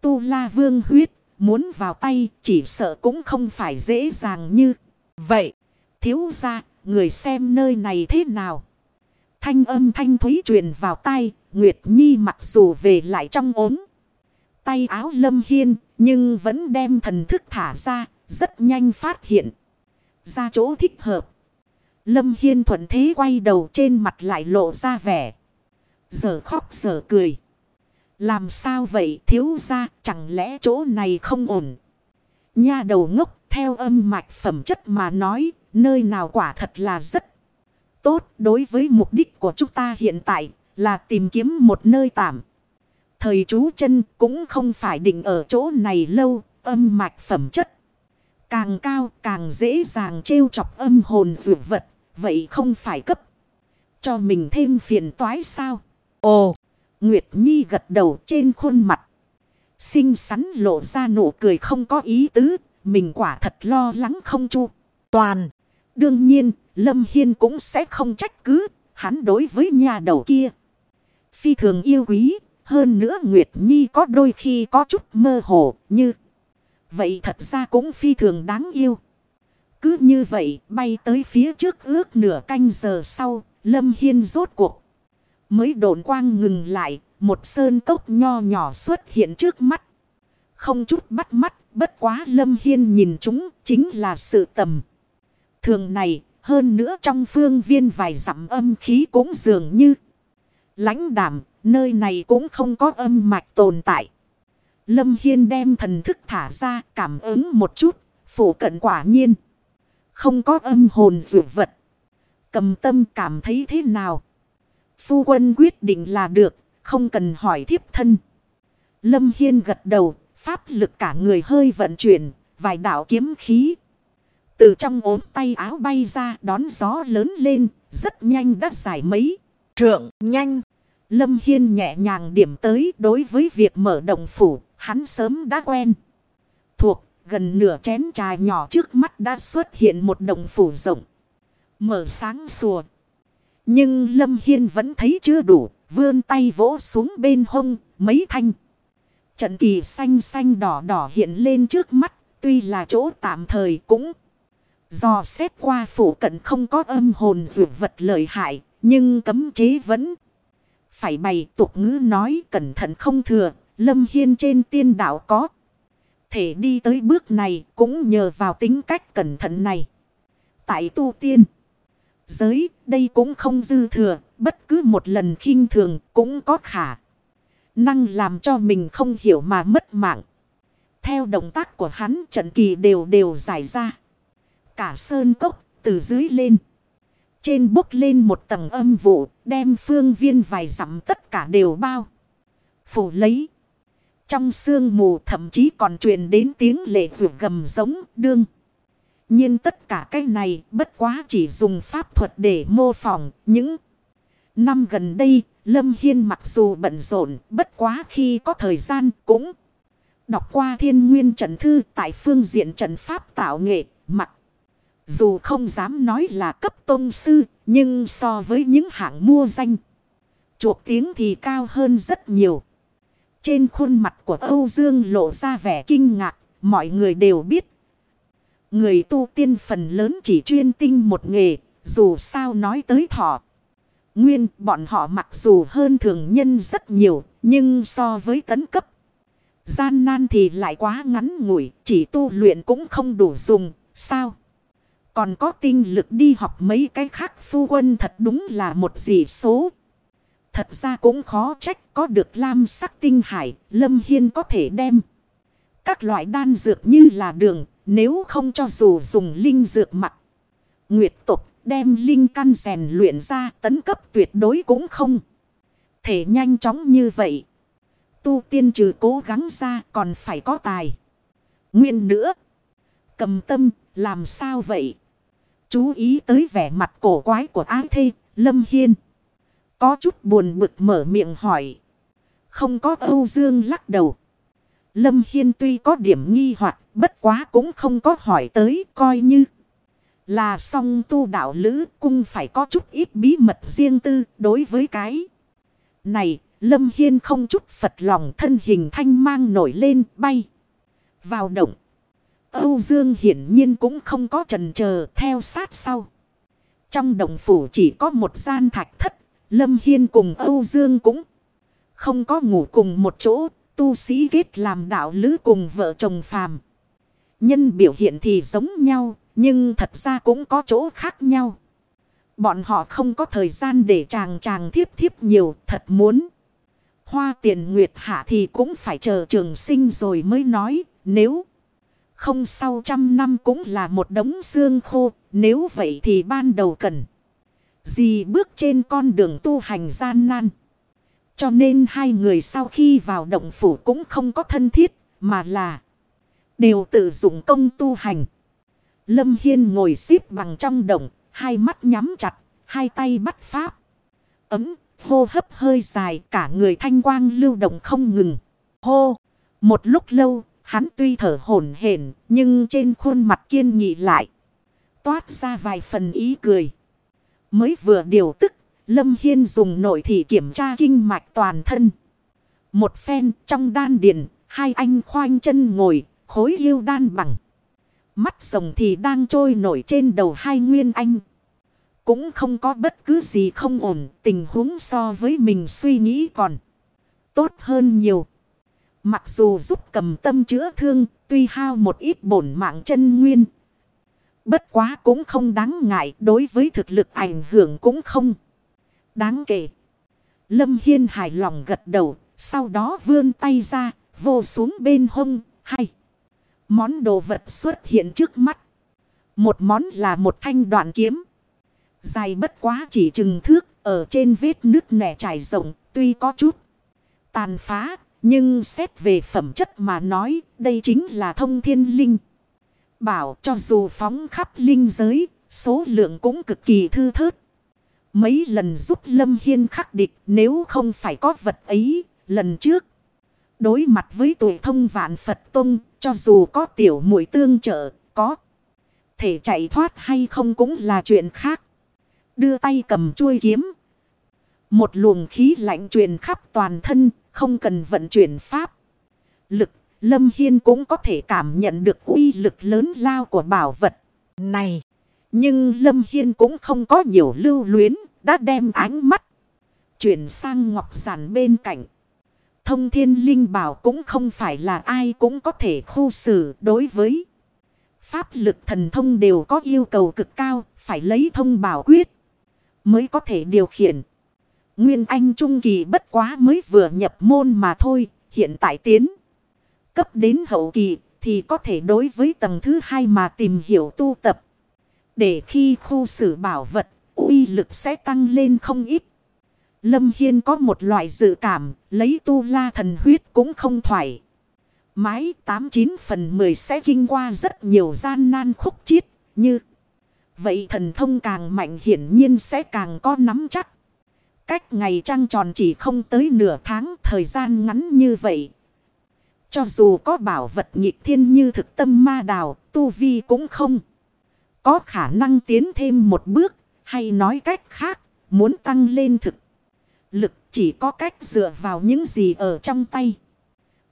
tu la vương huyết. Muốn vào tay chỉ sợ cũng không phải dễ dàng như. Vậy. Thiếu ra. Người xem nơi này thế nào. Thanh âm thanh thúy truyền vào tay. Nguyệt Nhi mặc dù về lại trong ốm. Tay áo lâm hiên. Nhưng vẫn đem thần thức thả ra. Rất nhanh phát hiện. Ra chỗ thích hợp. Lâm Hiên thuận thế quay đầu trên mặt lại lộ ra vẻ giờ khóc giờ cười. Làm sao vậy thiếu ra chẳng lẽ chỗ này không ổn. Nha đầu ngốc, theo âm mạch phẩm chất mà nói, nơi nào quả thật là rất tốt đối với mục đích của chúng ta hiện tại, là tìm kiếm một nơi tạm. Thời chú chân cũng không phải định ở chỗ này lâu, âm mạch phẩm chất. Càng cao càng dễ dàng trêu chọc âm hồn vượt vật vậy không phải cấp cho mình thêm phiền toái sao. Ồ, Nguyệt Nhi gật đầu trên khuôn mặt. Xinh xắn lộ ra nụ cười không có ý tứ. Mình quả thật lo lắng không chu. Toàn. Đương nhiên, Lâm Hiên cũng sẽ không trách cứ. Hắn đối với nhà đầu kia. Phi thường yêu quý. Hơn nữa Nguyệt Nhi có đôi khi có chút mơ hồ như. Vậy thật ra cũng phi thường đáng yêu. Cứ như vậy bay tới phía trước ước nửa canh giờ sau. Lâm Hiên rốt cuộc mới đồn quang ngừng lại, một sơn cốc nho nhỏ xuất hiện trước mắt. Không chút bắt mắt, bất quá Lâm Hiên nhìn chúng chính là sự tầm. Thường này, hơn nữa trong phương viên vài dặm âm khí cũng dường như lãnh đảm, nơi này cũng không có âm mạch tồn tại. Lâm Hiên đem thần thức thả ra, cảm ứng một chút. Phủ cận quả nhiên. Không có âm hồn dụ vật. Cầm tâm cảm thấy thế nào? Phu quân quyết định là được. Không cần hỏi thiếp thân. Lâm Hiên gật đầu. Pháp lực cả người hơi vận chuyển. Vài đạo kiếm khí. Từ trong ốm tay áo bay ra, đón gió lớn lên. Rất nhanh đã giải mấy. Trượng, nhanh. Lâm Hiên nhẹ nhàng điểm tới đối với việc mở động phủ. Hắn sớm đã quen. Thuộc, gần nửa chén trà nhỏ trước mắt đã xuất hiện một động phủ rộng. Mở sáng sùa. Nhưng Lâm Hiên vẫn thấy chưa đủ. Vươn tay vỗ xuống bên hông, mấy thanh. Trận kỳ xanh xanh đỏ đỏ hiện lên trước mắt. Tuy là chỗ tạm thời cũng. Do xét qua phủ cận không có âm hồn vượt vật lợi hại. Nhưng cấm chế vẫn. Phải bày tục ngữ nói cẩn thận không thừa. Lâm Hiên trên tiên đạo có. Thể đi tới bước này cũng nhờ vào tính cách cẩn thận này. Tại tu tiên. Giới, đây cũng không dư thừa. Bất cứ một lần khinh thường cũng có khả. Năng làm cho mình không hiểu mà mất mạng. Theo động tác của hắn, trận kỳ đều đều giải ra. Cả sơn cốc từ dưới lên. Trên bốc lên một tầng âm vụ, đem phương viên vài dặm tất cả đều bao. Phủ lấy. Trong sương mù thậm chí còn truyền đến tiếng lệ vượt gầm giống đương. nhiên tất cả cái này bất quá chỉ dùng pháp thuật để mô phỏng những năm gần đây. Lâm Hiên mặc dù bận rộn, bất quá khi có thời gian cũng đọc qua thiên nguyên trận thư tại phương diện trận pháp tạo nghệ, mặc. Ừ. Dù không dám nói là cấp tôn sư nhưng so với những hạng mua danh chuộc tiếng thì cao hơn rất nhiều. Trên khuôn mặt của Âu Dương lộ ra vẻ kinh ngạc, mọi người đều biết. Người tu tiên phần lớn chỉ chuyên tinh một nghề, dù sao nói tới thọ. Nguyên bọn họ mặc dù hơn thường nhân rất nhiều, nhưng so với tấn cấp. Gian nan thì lại quá ngắn ngủi, chỉ tu luyện cũng không đủ dùng, sao? Còn có tinh lực đi học mấy cái khác phu quân thật đúng là một dị số. Thật ra cũng khó trách có được lam sắc tinh hải, Lâm Hiên có thể đem. Các loại đan dược như là đường, nếu không cho dù dùng linh dược mặt. Nguyệt tục đem linh căn rèn luyện ra tấn cấp tuyệt đối cũng không. Thể nhanh chóng như vậy. Tu tiên trừ cố gắng ra còn phải có tài. Nguyên nữa. Cầm tâm làm sao vậy? Chú ý tới vẻ mặt cổ quái của ái thê, Lâm Hiên. Có chút buồn bực mở miệng hỏi. Không có Âu Dương lắc đầu. Lâm Hiên tuy có điểm nghi hoặc bất quá cũng không có hỏi tới coi như. Là song tu đạo lữ cung phải có chút ít bí mật riêng tư đối với cái. Này, Lâm Hiên không chút phật lòng thân hình thanh mang nổi lên bay. Vào động. Âu Dương hiển nhiên cũng không có trần chờ theo sát sau. Trong động phủ chỉ có một gian thạch thất Lâm Hiên cùng Âu Dương cũng không có ngủ cùng một chỗ, tu sĩ kết làm đạo lữ cùng vợ chồng phàm. Nhân biểu hiện thì giống nhau, nhưng thật ra cũng có chỗ khác nhau. Bọn họ không có thời gian để chàng chàng thiếp thiếp nhiều, thật muốn. Hoa tiền nguyệt hạ thì cũng phải chờ trường sinh rồi mới nói, nếu không sau trăm năm cũng là một đống xương khô, nếu vậy thì ban đầu cần. Gì bước trên con đường tu hành gian nan. Cho nên hai người sau khi vào động phủ cũng không có thân thiết, mà là đều tự dụng công tu hành. Lâm Hiên ngồi xếp bằng trong động, hai mắt nhắm chặt, hai tay bắt pháp. Ấm, hô hấp hơi dài, cả người thanh quang lưu động không ngừng. Hô, một lúc lâu, hắn tuy thở hổn hển nhưng trên khuôn mặt kiên nghị lại. Toát ra vài phần ý cười. Mới vừa điều tức, Lâm Hiên dùng nội thị kiểm tra kinh mạch toàn thân. Một phen trong đan điền, hai anh khoanh chân ngồi, khối yêu đan bằng. Mắt rồng thì đang trôi nổi trên đầu hai nguyên anh. Cũng không có bất cứ gì không ổn, tình huống so với mình suy nghĩ còn tốt hơn nhiều. Mặc dù giúp cầm tâm chữa thương, tuy hao một ít bổn mạng chân nguyên, Bất quá cũng không đáng ngại đối với thực lực ảnh hưởng cũng không. Đáng kể. Lâm Hiên hài lòng gật đầu. Sau đó vươn tay ra. vô xuống bên hông, hay. Món đồ vật xuất hiện trước mắt. Một món là một thanh đoạn kiếm. Dài bất quá chỉ chừng thước, ở trên vết nước nẻ trải rộng, tuy có chút tàn phá, nhưng xét về phẩm chất mà nói, đây chính là thông thiên linh. Bảo cho dù phóng khắp linh giới, số lượng cũng cực kỳ thư thớt. Mấy lần giúp Lâm Hiên khắc địch nếu không phải có vật ấy, lần trước. Đối mặt với tuổi thông vạn Phật Tông, cho dù có tiểu mũi tương trợ, có thể chạy thoát hay không cũng là chuyện khác. Đưa tay cầm chuôi kiếm. Một luồng khí lạnh truyền khắp toàn thân, không cần vận chuyển pháp. Lực, Lâm Hiên cũng có thể cảm nhận được uy lực lớn lao của bảo vật này. Nhưng Lâm Hiên cũng không có nhiều lưu luyến, đã đem ánh mắt. Chuyển sang ngọc giản bên cạnh. Thông thiên linh bảo cũng không phải là ai cũng có thể khu xử đối với. Pháp lực thần thông đều có yêu cầu cực cao, phải lấy thông bảo quyết. Mới có thể điều khiển. Nguyên Anh Trung Kỳ bất quá mới vừa nhập môn mà thôi, hiện tại tiến. Cấp đến hậu kỳ thì có thể đối với tầng thứ hai mà tìm hiểu tu tập. Để khi khu xử bảo vật, uy lực sẽ tăng lên không ít. Lâm Hiên có một loại dự cảm, lấy tu la thần huyết cũng không thoải. Mái 89 phần 10 sẽ kinh qua rất nhiều gian nan khúc chiết, như... Vậy thần thông càng mạnh hiển nhiên sẽ càng có nắm chắc. Cách ngày trăng tròn chỉ không tới nửa tháng thời gian ngắn như vậy. Cho dù có bảo vật nghịch thiên như thực tâm ma đào, tu vi cũng không. Có khả năng tiến thêm một bước, hay nói cách khác, muốn tăng lên thực. Lực chỉ có cách dựa vào những gì ở trong tay.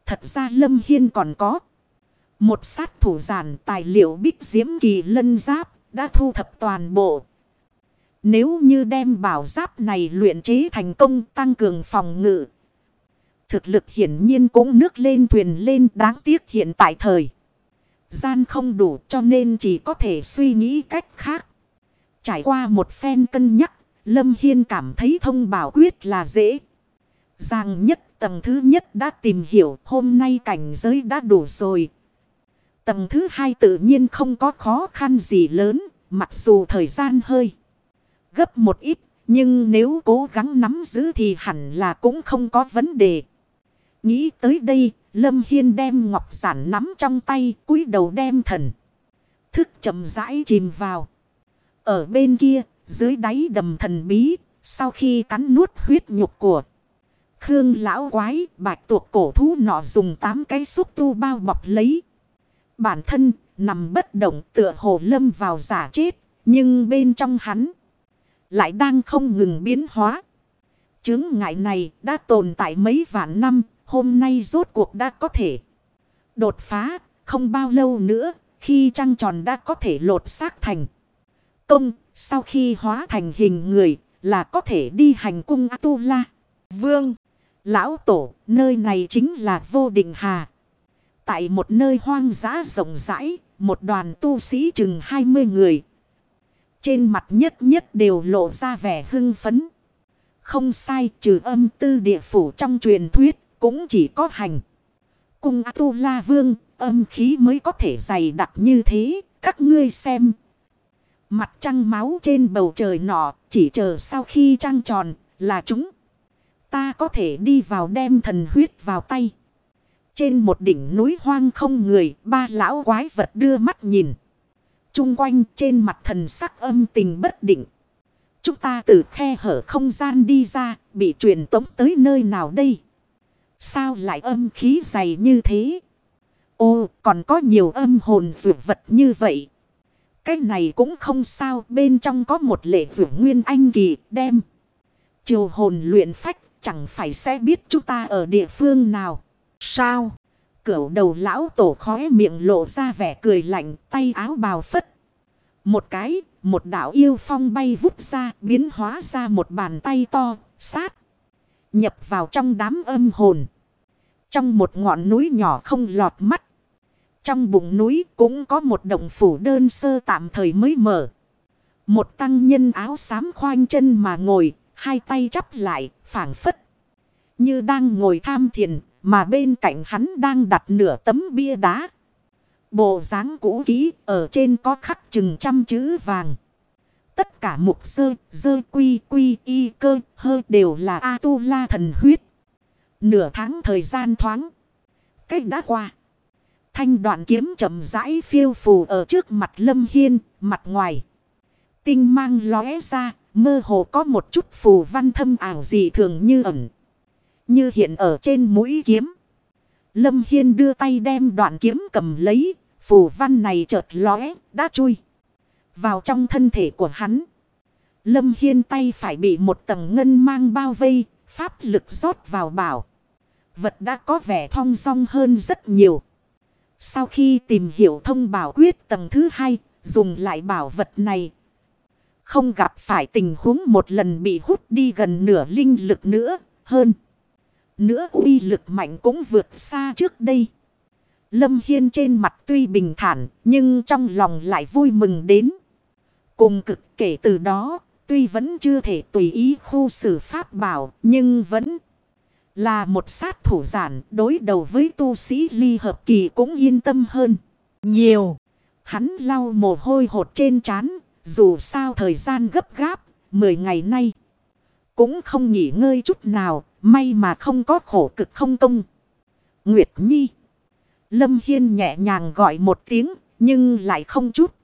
Thật ra Lâm Hiên còn có. Một sát thủ giản tài liệu bích diễm kỳ lân giáp đã thu thập toàn bộ. Nếu như đem bảo giáp này luyện chế thành công tăng cường phòng ngự. Thực lực hiển nhiên cũng nước lên thuyền lên đáng tiếc hiện tại thời. Gian không đủ cho nên chỉ có thể suy nghĩ cách khác. Trải qua một phen cân nhắc, Lâm Hiên cảm thấy thông bảo quyết là dễ. Giang nhất tầng thứ nhất đã tìm hiểu hôm nay cảnh giới đã đủ rồi. Tầng thứ hai tự nhiên không có khó khăn gì lớn, mặc dù thời gian hơi gấp một ít, nhưng nếu cố gắng nắm giữ thì hẳn là cũng không có vấn đề. Nghĩ tới đây, Lâm Hiên đem ngọc sản nắm trong tay, cúi đầu đem thần. Thức chậm rãi chìm vào. Ở bên kia, dưới đáy đầm thần bí, sau khi cắn nuốt huyết nhục của Khương lão quái, bạch tuộc cổ thú nọ dùng tám cái xúc tu bao bọc lấy. Bản thân, nằm bất động tựa hồ lâm vào giả chết, nhưng bên trong hắn lại đang không ngừng biến hóa. Chứng ngại này đã tồn tại mấy vạn năm, hôm nay rốt cuộc đã có thể đột phá, không bao lâu nữa, khi trăng tròn đã có thể lột xác thành công, sau khi hóa thành hình người là có thể đi hành cung A-tu-la. Vương, lão tổ, nơi này chính là vô định hà. Tại một nơi hoang dã rộng rãi, một đoàn tu sĩ chừng 20 người. Trên mặt nhất nhất đều lộ ra vẻ hưng phấn. Không sai trừ âm tư địa phủ trong truyền thuyết cũng chỉ có hành. Cung A-tu-la vương âm khí mới có thể dày đặc như thế. Các ngươi xem. Mặt trăng máu trên bầu trời nọ chỉ chờ sau khi trăng tròn là chúng. Ta có thể đi vào đem thần huyết vào tay. Trên một đỉnh núi hoang không người, ba lão quái vật đưa mắt nhìn. Trung quanh trên mặt thần sắc âm tình bất định. Chúng ta từ khe hở không gian đi ra, bị truyền tống tới nơi nào đây? Sao lại âm khí dày như thế? Ô, còn có nhiều âm hồn dược vật như vậy. Cái này cũng không sao, bên trong có một lệ dược nguyên anh kỳ đem. chiều hồn luyện phách, chẳng phải sẽ biết chúng ta ở địa phương nào. Sao? Cửu đầu lão tổ khóe miệng lộ ra vẻ cười lạnh, tay áo bào phất. Một cái, một đạo yêu phong bay vút ra, biến hóa ra một bàn tay to, sát. Nhập vào trong đám âm hồn. Trong một ngọn núi nhỏ không lọt mắt. Trong bụng núi cũng có một động phủ đơn sơ tạm thời mới mở. Một tăng nhân áo xám khoanh chân mà ngồi, hai tay chắp lại, phảng phất. Như đang ngồi tham thiền, mà bên cạnh hắn đang đặt nửa tấm bia đá. Bộ dáng cũ kỹ ở trên có khắc chừng trăm chữ vàng. Tất cả mục sơ, dơ quy quy y cơ hơ đều là A-tu-la thần huyết. Nửa tháng thời gian thoáng. Cách đã qua. Thanh đoạn kiếm chậm rãi phiêu phù ở trước mặt lâm hiên, mặt ngoài. Tinh mang lóe ra, mơ hồ có một chút phù văn thâm ảo dị thường như ẩn. Như hiện ở trên mũi kiếm. Lâm Hiên đưa tay đem đoạn kiếm cầm lấy, phù văn này chợt lóe, đã chui vào trong thân thể của hắn. Lâm Hiên tay phải bị một tầng ngân mang bao vây, pháp lực rót vào bảo. Vật đã có vẻ thong song hơn rất nhiều. Sau khi tìm hiểu thông bảo quyết tầng thứ hai, dùng lại bảo vật này. Không gặp phải tình huống một lần bị hút đi gần nửa linh lực nữa, hơn. Nữa uy lực mạnh cũng vượt xa trước đây. Lâm Hiên trên mặt tuy bình thản, nhưng trong lòng lại vui mừng đến. Cùng cực kể từ đó, tuy vẫn chưa thể tùy ý khu xử pháp bảo, nhưng vẫn là một sát thủ giản đối đầu với tu sĩ ly hợp kỳ cũng yên tâm hơn. Nhiều. Hắn lau mồ hôi hột trên trán dù sao thời gian gấp gáp, 10 ngày nay. Cũng không nghỉ ngơi chút nào, may mà không có khổ cực không công. Nguyệt Nhi. Lâm Hiên nhẹ nhàng gọi một tiếng, nhưng lại không chút.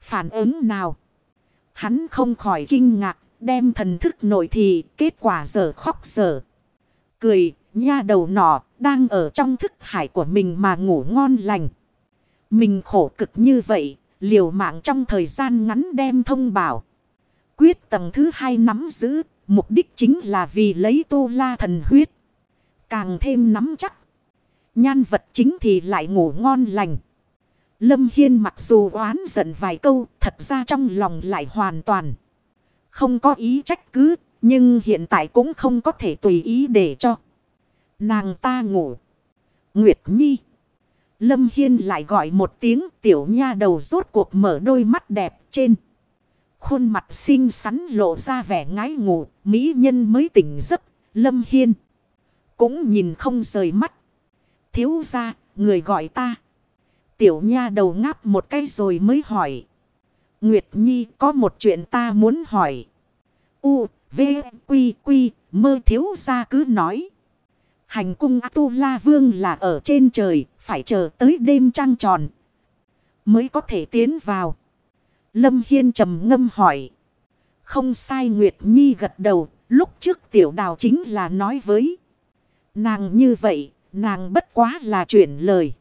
Phản ứng nào. Hắn không khỏi kinh ngạc, đem thần thức nội thì, kết quả giờ khóc giờ. Cười, nha đầu nọ, đang ở trong thức hải của mình mà ngủ ngon lành. Mình khổ cực như vậy, liều mạng trong thời gian ngắn đem thông bảo. Quyết tầng thứ hai nắm giữ, mục đích chính là vì lấy tu la thần huyết. Càng thêm nắm chắc. Nhan vật chính thì lại ngủ ngon lành. Lâm Hiên mặc dù oán giận vài câu, thật ra trong lòng lại hoàn toàn. Không có ý trách cứ, nhưng hiện tại cũng không có thể tùy ý để cho. Nàng ta ngủ. Nguyệt Nhi. Lâm Hiên lại gọi một tiếng tiểu nha đầu rốt cuộc mở đôi mắt đẹp trên. Khuôn mặt xinh xắn lộ ra vẻ ngái ngủ, mỹ nhân mới tỉnh giấc, Lâm Hiên. Cũng nhìn không rời mắt. Thiếu ra, người gọi ta. Tiểu nha đầu ngáp một cái rồi mới hỏi. Nguyệt Nhi có một chuyện ta muốn hỏi. U, V, Quy, Quy, mơ thiếu ra cứ nói. Hành cung Tu La vương là ở trên trời, phải chờ tới đêm trăng tròn. Mới có thể tiến vào. Lâm Hiên trầm ngâm hỏi. Không sai Nguyệt Nhi gật đầu, lúc trước tiểu đào chính là nói với. Nàng như vậy, nàng bất quá là chuyển lời.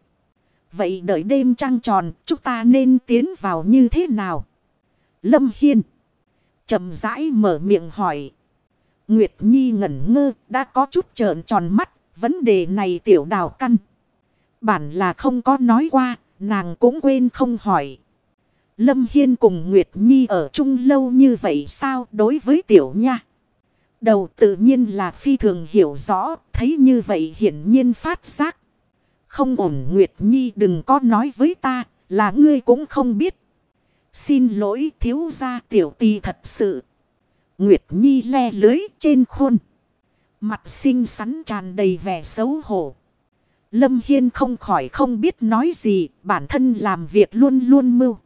Vậy đợi đêm trăng tròn, chúng ta nên tiến vào như thế nào? Lâm Hiên. chậm rãi mở miệng hỏi. Nguyệt Nhi ngẩn ngơ, đã có chút trợn tròn mắt, Vấn đề này tiểu đào căn. Bản là không có nói qua, nàng cũng quên không hỏi. Lâm Hiên cùng Nguyệt Nhi ở chung lâu như vậy sao đối với tiểu nha? Đầu tự nhiên là phi thường hiểu rõ, thấy như vậy hiển nhiên phát giác. Không ổn Nguyệt Nhi đừng có nói với ta, là ngươi cũng không biết. Xin lỗi thiếu gia tiểu tì thật sự. Nguyệt Nhi le lưới trên khuôn. Mặt xinh xắn tràn đầy vẻ xấu hổ. Lâm Hiên không khỏi không biết nói gì, bản thân làm việc luôn luôn mưu.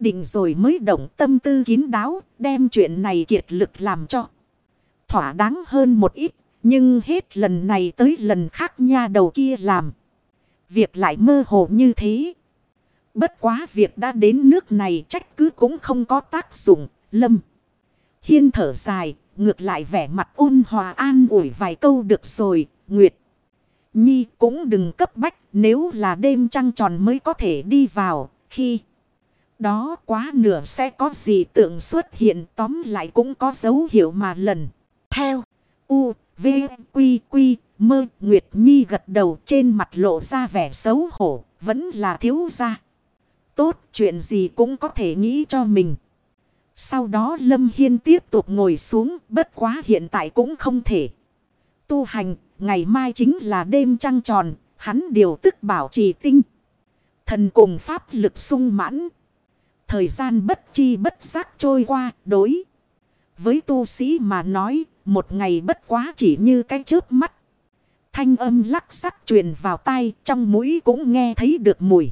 Định rồi mới động tâm tư kín đáo, đem chuyện này kiệt lực làm cho. Thỏa đáng hơn một ít, nhưng hết lần này tới lần khác nha đầu kia làm. Việc lại mơ hồ như thế. Bất quá việc đã đến nước này trách cứ cũng không có tác dụng, lâm. Hiên thở dài, Ngược lại vẻ mặt ôn hòa an ủi vài câu được rồi, Nguyệt. Nhi cũng đừng cấp bách nếu là đêm trăng tròn mới có thể đi vào. Khi đó quá nửa sẽ có gì tượng xuất hiện tóm lại cũng có dấu hiệu mà lần. Theo U, V, Quy, Quy, mơ Nguyệt Nhi gật đầu trên mặt lộ ra vẻ xấu hổ, vẫn là thiếu gia. Tốt chuyện gì cũng có thể nghĩ cho mình. Sau đó Lâm Hiên tiếp tục ngồi xuống, bất quá hiện tại cũng không thể. Tu hành, ngày mai chính là đêm trăng tròn, hắn điều tức bảo trì tinh. Thần cùng pháp lực sung mãn. Thời gian bất chi bất giác trôi qua, đối. Với tu sĩ mà nói, một ngày bất quá chỉ như cái chớp mắt. Thanh âm lắc sắc truyền vào tai, trong mũi cũng nghe thấy được mùi.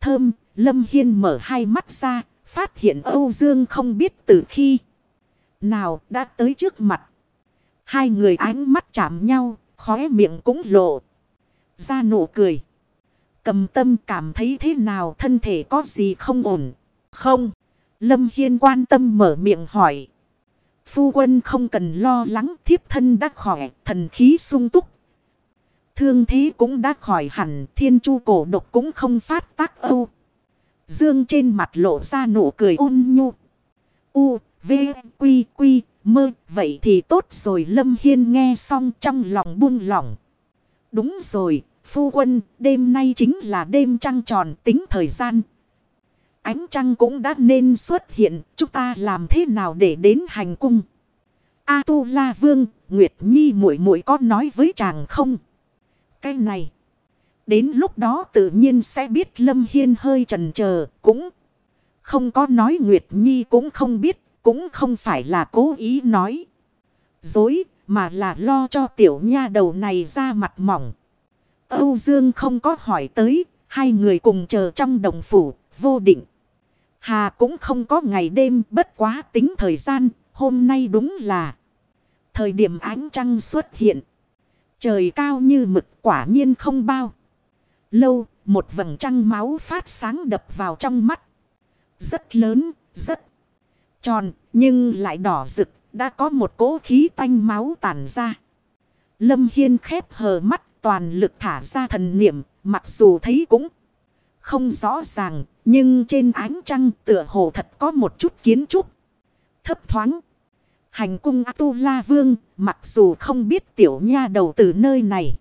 Thơm, Lâm Hiên mở hai mắt ra, phát hiện Âu Dương không biết từ khi nào đã tới trước mặt. Hai người ánh mắt chạm nhau, khóe miệng cũng lộ. Ra nụ cười. Cầm tâm cảm thấy thế nào thân thể có gì không ổn. Không. Lâm Hiên quan tâm mở miệng hỏi. Phu quân không cần lo lắng thiếp thân đã khỏi thần khí sung túc. Thương thế cũng đã khỏi hẳn, thiên chu cổ độc cũng không phát tác âu. Dương trên mặt lộ ra nụ cười ôn nhu. U, V, Quy, Quy, mơ, vậy thì tốt rồi Lâm Hiên nghe xong trong lòng buông lỏng. Đúng rồi, phu quân, đêm nay chính là đêm trăng tròn tính thời gian. Ánh trăng cũng đã nên xuất hiện, chúng ta làm thế nào để đến hành cung? A Tu La Vương, Nguyệt Nhi muội muội có nói với chàng không? Cái này, đến lúc đó tự nhiên sẽ biết Lâm Hiên hơi trần chờ cũng không có nói Nguyệt Nhi cũng không biết, cũng không phải là cố ý nói. Dối, mà là lo cho tiểu nha đầu này ra mặt mỏng. Âu Dương không có hỏi tới, hai người cùng chờ trong đồng phủ, vô định. Hà cũng không có ngày đêm bất quá tính thời gian, hôm nay đúng là thời điểm ánh trăng xuất hiện. Trời cao như mực quả nhiên không bao. Lâu, một vầng trăng máu phát sáng đập vào trong mắt. Rất lớn, rất tròn, nhưng lại đỏ rực, đã có một cỗ khí tanh máu tản ra. Lâm Hiên khép hờ mắt toàn lực thả ra thần niệm, mặc dù thấy cũng không rõ ràng, nhưng trên ánh trăng tựa hồ thật có một chút kiến trúc. Thấp thoáng. Hành cung A-tu-la vương, mặc dù không biết tiểu nha đầu từ nơi này.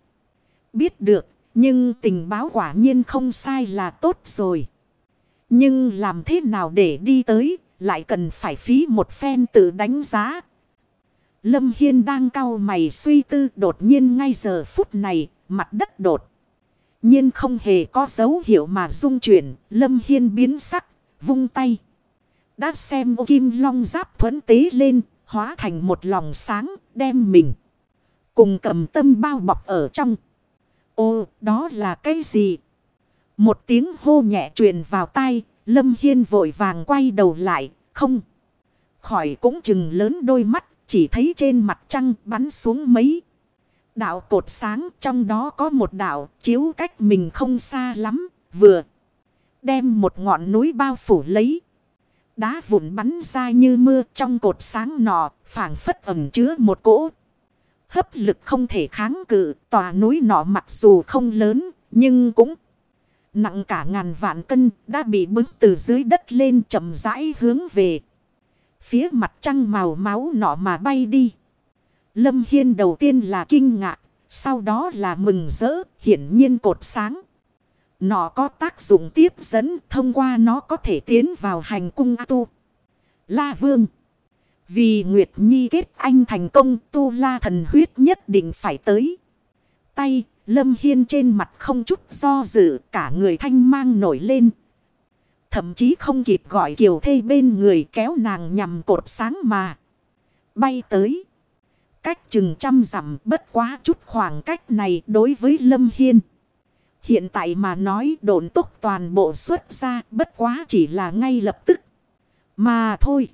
Biết được, nhưng tình báo quả nhiên không sai là tốt rồi. Nhưng làm thế nào để đi tới, lại cần phải phí một phen tự đánh giá. Lâm Hiên đang cau mày suy tư đột nhiên ngay giờ phút này, mặt đất đột nhiên không hề có dấu hiệu mà rung chuyển, Lâm Hiên biến sắc, vung tay. Đã xem ô kim long giáp thuẫn tế lên, hóa thành một lòng sáng, đem mình. Cùng cầm tâm bao bọc ở trong. Ô, đó là cái gì? Một tiếng hô nhẹ truyền vào tay, Lâm Hiên vội vàng quay đầu lại, không. Khỏi cũng chừng lớn đôi mắt, chỉ thấy trên mặt trăng bắn xuống mấy. Đạo cột sáng trong đó có một đạo chiếu cách mình không xa lắm, vừa. Đem một ngọn núi bao phủ lấy. Đá vụn bắn ra như mưa trong cột sáng nọ, phảng phất ẩm chứa một cỗ. Hấp lực không thể kháng cự, tòa núi nọ mặc dù không lớn, nhưng cũng nặng cả ngàn vạn cân, đã bị bứng từ dưới đất lên chậm rãi hướng về. Phía mặt trăng màu máu nọ mà bay đi. Lâm Hiên đầu tiên là kinh ngạc, sau đó là mừng rỡ, hiển nhiên cột sáng. Nó có tác dụng tiếp dẫn thông qua nó có thể tiến vào hành cung tu. La Vương. Vì Nguyệt Nhi kết anh thành công tu la thần huyết nhất định phải tới. Tay, Lâm Hiên trên mặt không chút do dự cả người thanh mang nổi lên. Thậm chí không kịp gọi kiều thê bên người kéo nàng nhằm cột sáng mà. Bay tới. Cách chừng trăm dặm bất quá chút khoảng cách này đối với Lâm Hiên. Hiện tại mà nói độn tốc toàn bộ xuất ra bất quá chỉ là ngay lập tức. Mà thôi.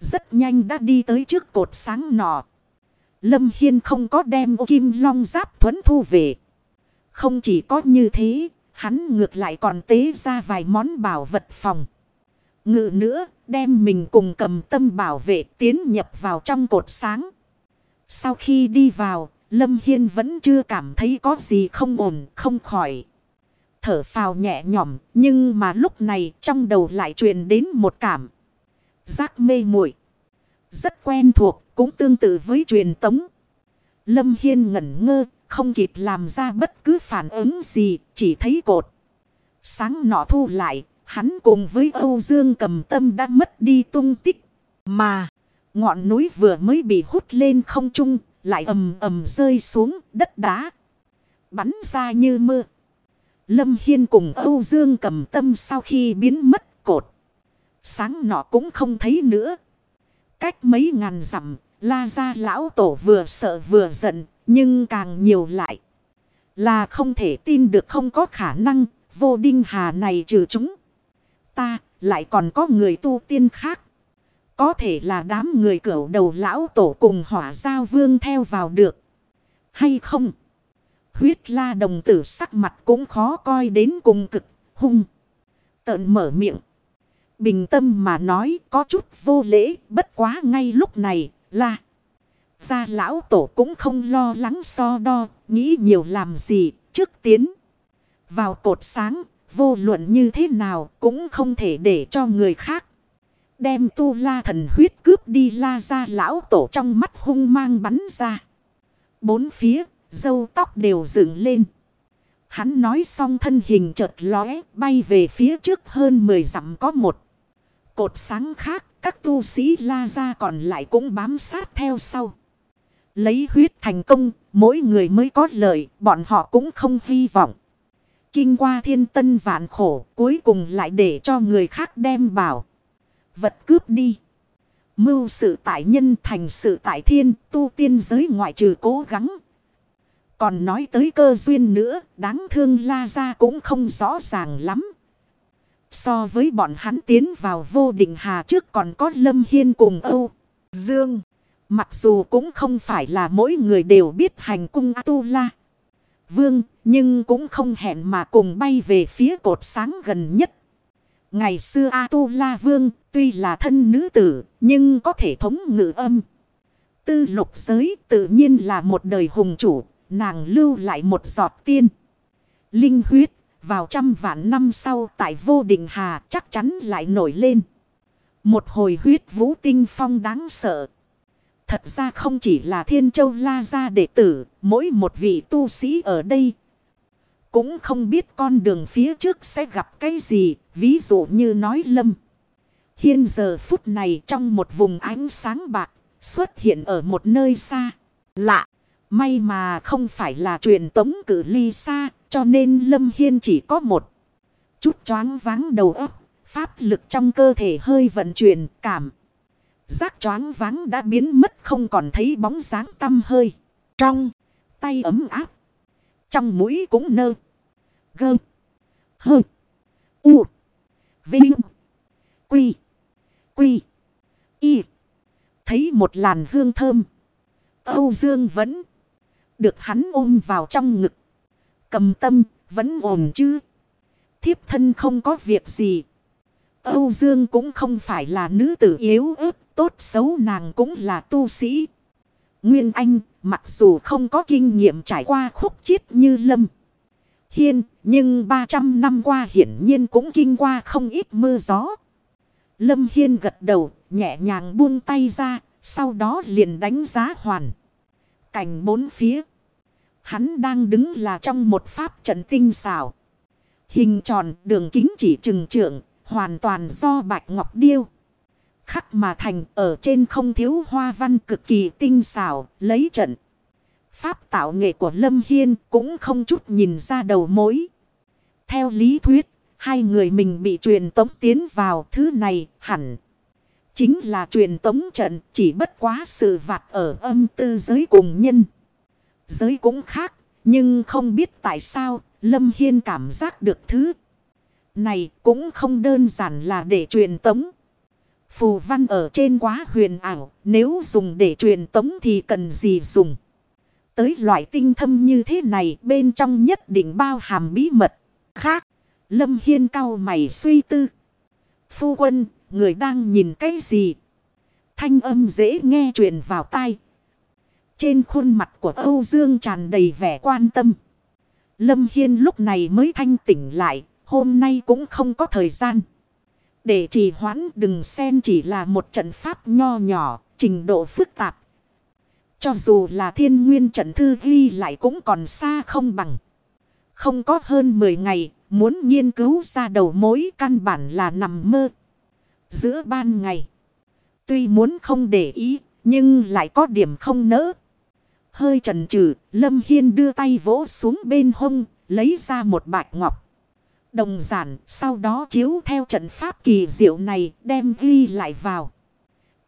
Rất nhanh đã đi tới trước cột sáng nọ. Lâm Hiên không có đem ô kim long giáp thuẫn thu về. Không chỉ có như thế, hắn ngược lại còn tế ra vài món bảo vật phòng. Ngự nữa, đem mình cùng cầm tâm bảo vệ tiến nhập vào trong cột sáng. Sau khi đi vào, Lâm Hiên vẫn chưa cảm thấy có gì không ổn, không khỏi. Thở phào nhẹ nhõm, nhưng mà lúc này trong đầu lại truyền đến một cảm. Giác mê muội Rất quen thuộc, cũng tương tự với truyền tống. Lâm Hiên ngẩn ngơ, không kịp làm ra bất cứ phản ứng gì, chỉ thấy cột. Sáng nọ thu lại, hắn cùng với Âu Dương cầm tâm đã mất đi tung tích. Mà, ngọn núi vừa mới bị hút lên không trung, lại ầm ầm rơi xuống đất đá. Bắn ra như mưa. Lâm Hiên cùng Âu Dương cầm tâm sau khi biến mất cột. Sáng nọ cũng không thấy nữa. Cách mấy ngàn dặm La gia lão tổ vừa sợ vừa giận, Nhưng càng nhiều lại. Là không thể tin được không có khả năng. Vô đinh hà này trừ chúng. Ta lại còn có người tu tiên khác. Có thể là đám người cửu đầu lão tổ cùng hỏa giao vương theo vào được. Hay không? Huyết la đồng tử sắc mặt cũng khó coi đến cùng cực, hung. Tợn mở miệng. Bình tâm mà nói có chút vô lễ, bất quá ngay lúc này, là. Gia lão tổ cũng không lo lắng so đo, nghĩ nhiều làm gì, trước tiến. Vào cột sáng, vô luận như thế nào cũng không thể để cho người khác. Đem tu la thần huyết cướp đi la ra lão tổ trong mắt hung mang bắn ra. Bốn phía, dâu tóc đều dựng lên. Hắn nói xong thân hình chợt lóe, bay về phía trước hơn 10 dặm có một. Cột sáng khác, các tu sĩ la ra còn lại cũng bám sát theo sau. Lấy huyết thành công, mỗi người mới có lợi, bọn họ cũng không hy vọng. Kinh qua thiên tân vạn khổ, cuối cùng lại để cho người khác đem bảo. Vật cướp đi. Mưu sự tại nhân thành sự tại thiên, tu tiên giới ngoại trừ cố gắng. Còn nói tới cơ duyên nữa, đáng thương la ra cũng không rõ ràng lắm. So với bọn hắn tiến vào vô định hà trước còn có Lâm Hiên cùng Âu, Dương. Mặc dù cũng không phải là mỗi người đều biết hành cung A-tu-la. Vương, nhưng cũng không hẹn mà cùng bay về phía cột sáng gần nhất. Ngày xưa A-tu-la Vương, tuy là thân nữ tử, nhưng có thể thống ngữ âm. Tư lục giới tự nhiên là một đời hùng chủ, nàng lưu lại một giọt tiên. Linh huyết, vào trăm vạn năm sau tại vô định hà chắc chắn lại nổi lên. Một hồi huyết vũ tinh phong đáng sợ. Thật ra không chỉ là thiên châu la gia đệ tử, mỗi một vị tu sĩ ở đây. Cũng không biết con đường phía trước sẽ gặp cái gì, ví dụ như nói lâm. Hiên giờ phút này trong một vùng ánh sáng bạc, xuất hiện ở một nơi xa, lạ. May mà không phải là truyền tống cử ly xa, cho nên Lâm Hiên chỉ có một chút choáng váng đầu óc, pháp lực trong cơ thể hơi vận chuyển cảm. Giác choáng váng đã biến mất không còn thấy bóng dáng tâm hơi. Trong tay ấm áp, trong mũi cũng nơ. Gơ, hơ, u, vinh, quy, quy, y. Thấy một làn hương thơm. Âu Dương vẫn được hắn ôm vào trong ngực. Cầm tâm, vẫn ổn chứ. Thiếp thân không có việc gì. Âu Dương cũng không phải là nữ tử yếu ớt, tốt xấu nàng cũng là tu sĩ. Nguyên Anh, mặc dù không có kinh nghiệm trải qua khúc chiết như Lâm. Hiên, nhưng 300 năm qua hiển nhiên cũng kinh qua không ít mưa gió. Lâm Hiên gật đầu, nhẹ nhàng buông tay ra, sau đó liền đánh giá hoàn cảnh bốn phía. Hắn đang đứng là trong một pháp trận tinh xảo. Hình tròn đường kính chỉ trừng trượng, hoàn toàn do bạch ngọc điêu. Khắc mà thành ở trên không thiếu hoa văn cực kỳ tinh xảo, lấy trận. Pháp tạo nghệ của Lâm Hiên cũng không chút nhìn ra đầu mối. Theo lý thuyết, hai người mình bị truyền tống tiến vào thứ này hẳn. Chính là truyền tống trận chỉ bất quá sự vặt ở âm tư giới cùng nhân. Giới cũng khác, nhưng không biết tại sao Lâm Hiên cảm giác được thứ. Này cũng không đơn giản là để truyền tống. Phù văn ở trên quá huyền ảo, nếu dùng để truyền tống thì cần gì dùng. Tới loại tinh thâm như thế này bên trong nhất định bao hàm bí mật. Khác, Lâm Hiên cao mày suy tư. Phu quân, người đang nhìn cái gì? Thanh âm dễ nghe truyền vào tai. Trên khuôn mặt của Âu Dương tràn đầy vẻ quan tâm. Lâm Hiên lúc này mới thanh tỉnh lại, hôm nay cũng không có thời gian. Để trì hoãn đừng xen chỉ là một trận pháp nho nhỏ, trình độ phức tạp. Cho dù là thiên nguyên trận thư ghi lại cũng còn xa không bằng. Không có hơn 10 ngày, muốn nghiên cứu ra đầu mối căn bản là nằm mơ. Giữa ban ngày, tuy muốn không để ý, nhưng lại có điểm không nỡ. Hơi trần trừ, Lâm Hiên đưa tay vỗ xuống bên hông, lấy ra một bạch ngọc. Đồng giản, sau đó chiếu theo trận pháp kỳ diệu này, đem ghi lại vào.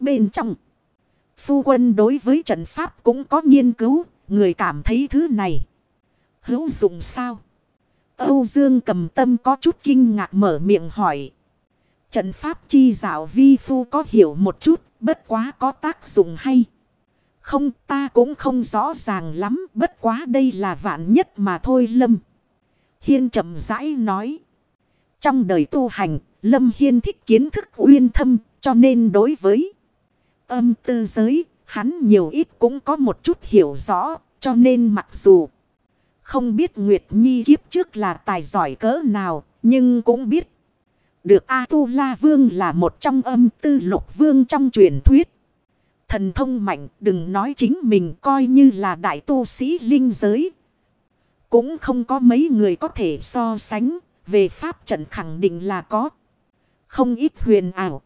Bên trong, phu quân đối với trận pháp cũng có nghiên cứu, người cảm thấy thứ này. Hữu dụng sao? Âu Dương cầm tâm có chút kinh ngạc mở miệng hỏi. Trận pháp chi dạo vi phu có hiểu một chút, bất quá có tác dụng hay. Không ta cũng không rõ ràng lắm, bất quá đây là vạn nhất mà thôi Lâm. Hiên chậm rãi nói. Trong đời tu hành, Lâm Hiên thích kiến thức uyên thâm, cho nên đối với âm tư giới, hắn nhiều ít cũng có một chút hiểu rõ, cho nên mặc dù không biết Nguyệt Nhi kiếp trước là tài giỏi cỡ nào, nhưng cũng biết được A-tu-la vương là một trong âm tư lục vương trong truyền thuyết. Thần thông mạnh đừng nói chính mình coi như là đại tu sĩ linh giới. Cũng không có mấy người có thể so sánh. Về pháp trận khẳng định là có. Không ít huyền ảo.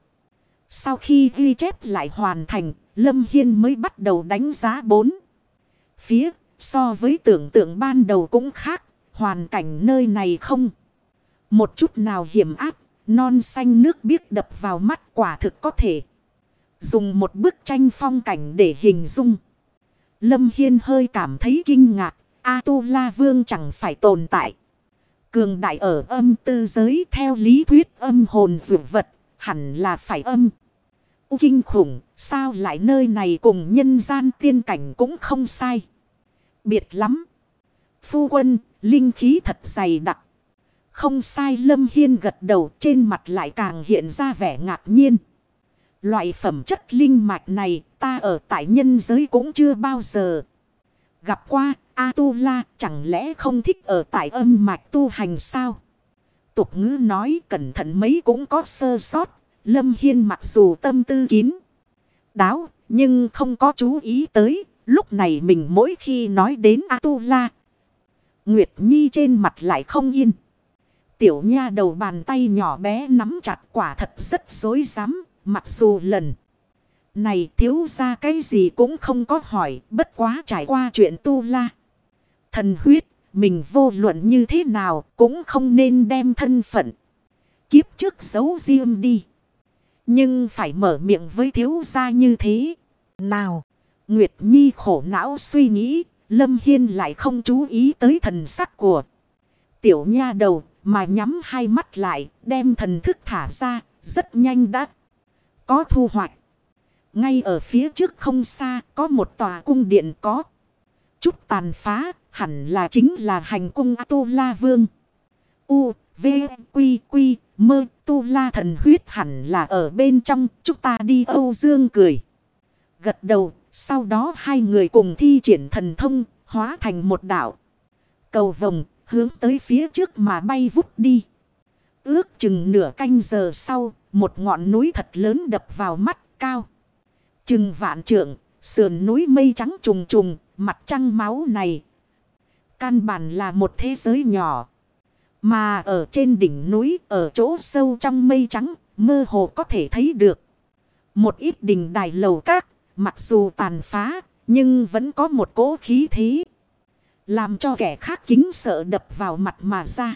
Sau khi ghi chép lại hoàn thành. Lâm Hiên mới bắt đầu đánh giá bốn. Phía so với tưởng tượng ban đầu cũng khác. Hoàn cảnh nơi này không. Một chút nào hiểm áp. Non xanh nước biếc đập vào mắt quả thực có thể. Dùng một bức tranh phong cảnh để hình dung. Lâm Hiên hơi cảm thấy kinh ngạc. A-tu-la vương chẳng phải tồn tại. Cường đại ở âm tư giới theo lý thuyết âm hồn dụ vật. Hẳn là phải âm. U kinh khủng. Sao lại nơi này cùng nhân gian tiên cảnh cũng không sai. Biệt lắm. Phu quân, linh khí thật dày đặc. Không sai Lâm Hiên gật đầu trên mặt lại càng hiện ra vẻ ngạc nhiên. Loại phẩm chất linh mạch này ta ở tại nhân giới cũng chưa bao giờ. Gặp qua A-tu-la chẳng lẽ không thích ở tại âm mạch tu hành sao? Tục ngữ nói cẩn thận mấy cũng có sơ sót. Lâm Hiên mặc dù tâm tư kín. Đáo nhưng không có chú ý tới. Lúc này mình mỗi khi nói đến A-tu-la. Nguyệt Nhi trên mặt lại không yên. Tiểu nha đầu bàn tay nhỏ bé nắm chặt quả thật rất dối rắm Mặc dù lần này thiếu ra cái gì cũng không có hỏi. Bất quá trải qua chuyện tu la. Thần huyết, mình vô luận như thế nào cũng không nên đem thân phận. Kiếp trước giấu riêng đi. Nhưng phải mở miệng với thiếu gia như thế. Nào, Nguyệt Nhi khổ não suy nghĩ. Lâm Hiên lại không chú ý tới thần sắc của tiểu nha đầu mà nhắm hai mắt lại đem thần thức thả ra rất nhanh đã có thu hoạch. Ngay ở phía trước không xa có một tòa cung điện có chút tàn phá hẳn là chính là hành cung Tu La vương. U, V, Quy, Quy, Mơ, Tu La thần huyết hẳn là ở bên trong, chúng ta đi Âu Dương cười. Gật đầu, sau đó hai người cùng thi triển thần thông, hóa thành một đảo. Cầu vồng, hướng tới phía trước mà bay vút đi. Ước chừng nửa canh giờ sau, một ngọn núi thật lớn đập vào mắt cao. Chừng vạn trượng, sườn núi mây trắng trùng trùng, mặt trăng máu này. Căn bản là một thế giới nhỏ. Mà ở trên đỉnh núi, ở chỗ sâu trong mây trắng, mơ hồ có thể thấy được. Một ít đình đài lầu các, mặc dù tàn phá, nhưng vẫn có một cỗ khí thế. Làm cho kẻ khác kính sợ đập vào mặt mà ra.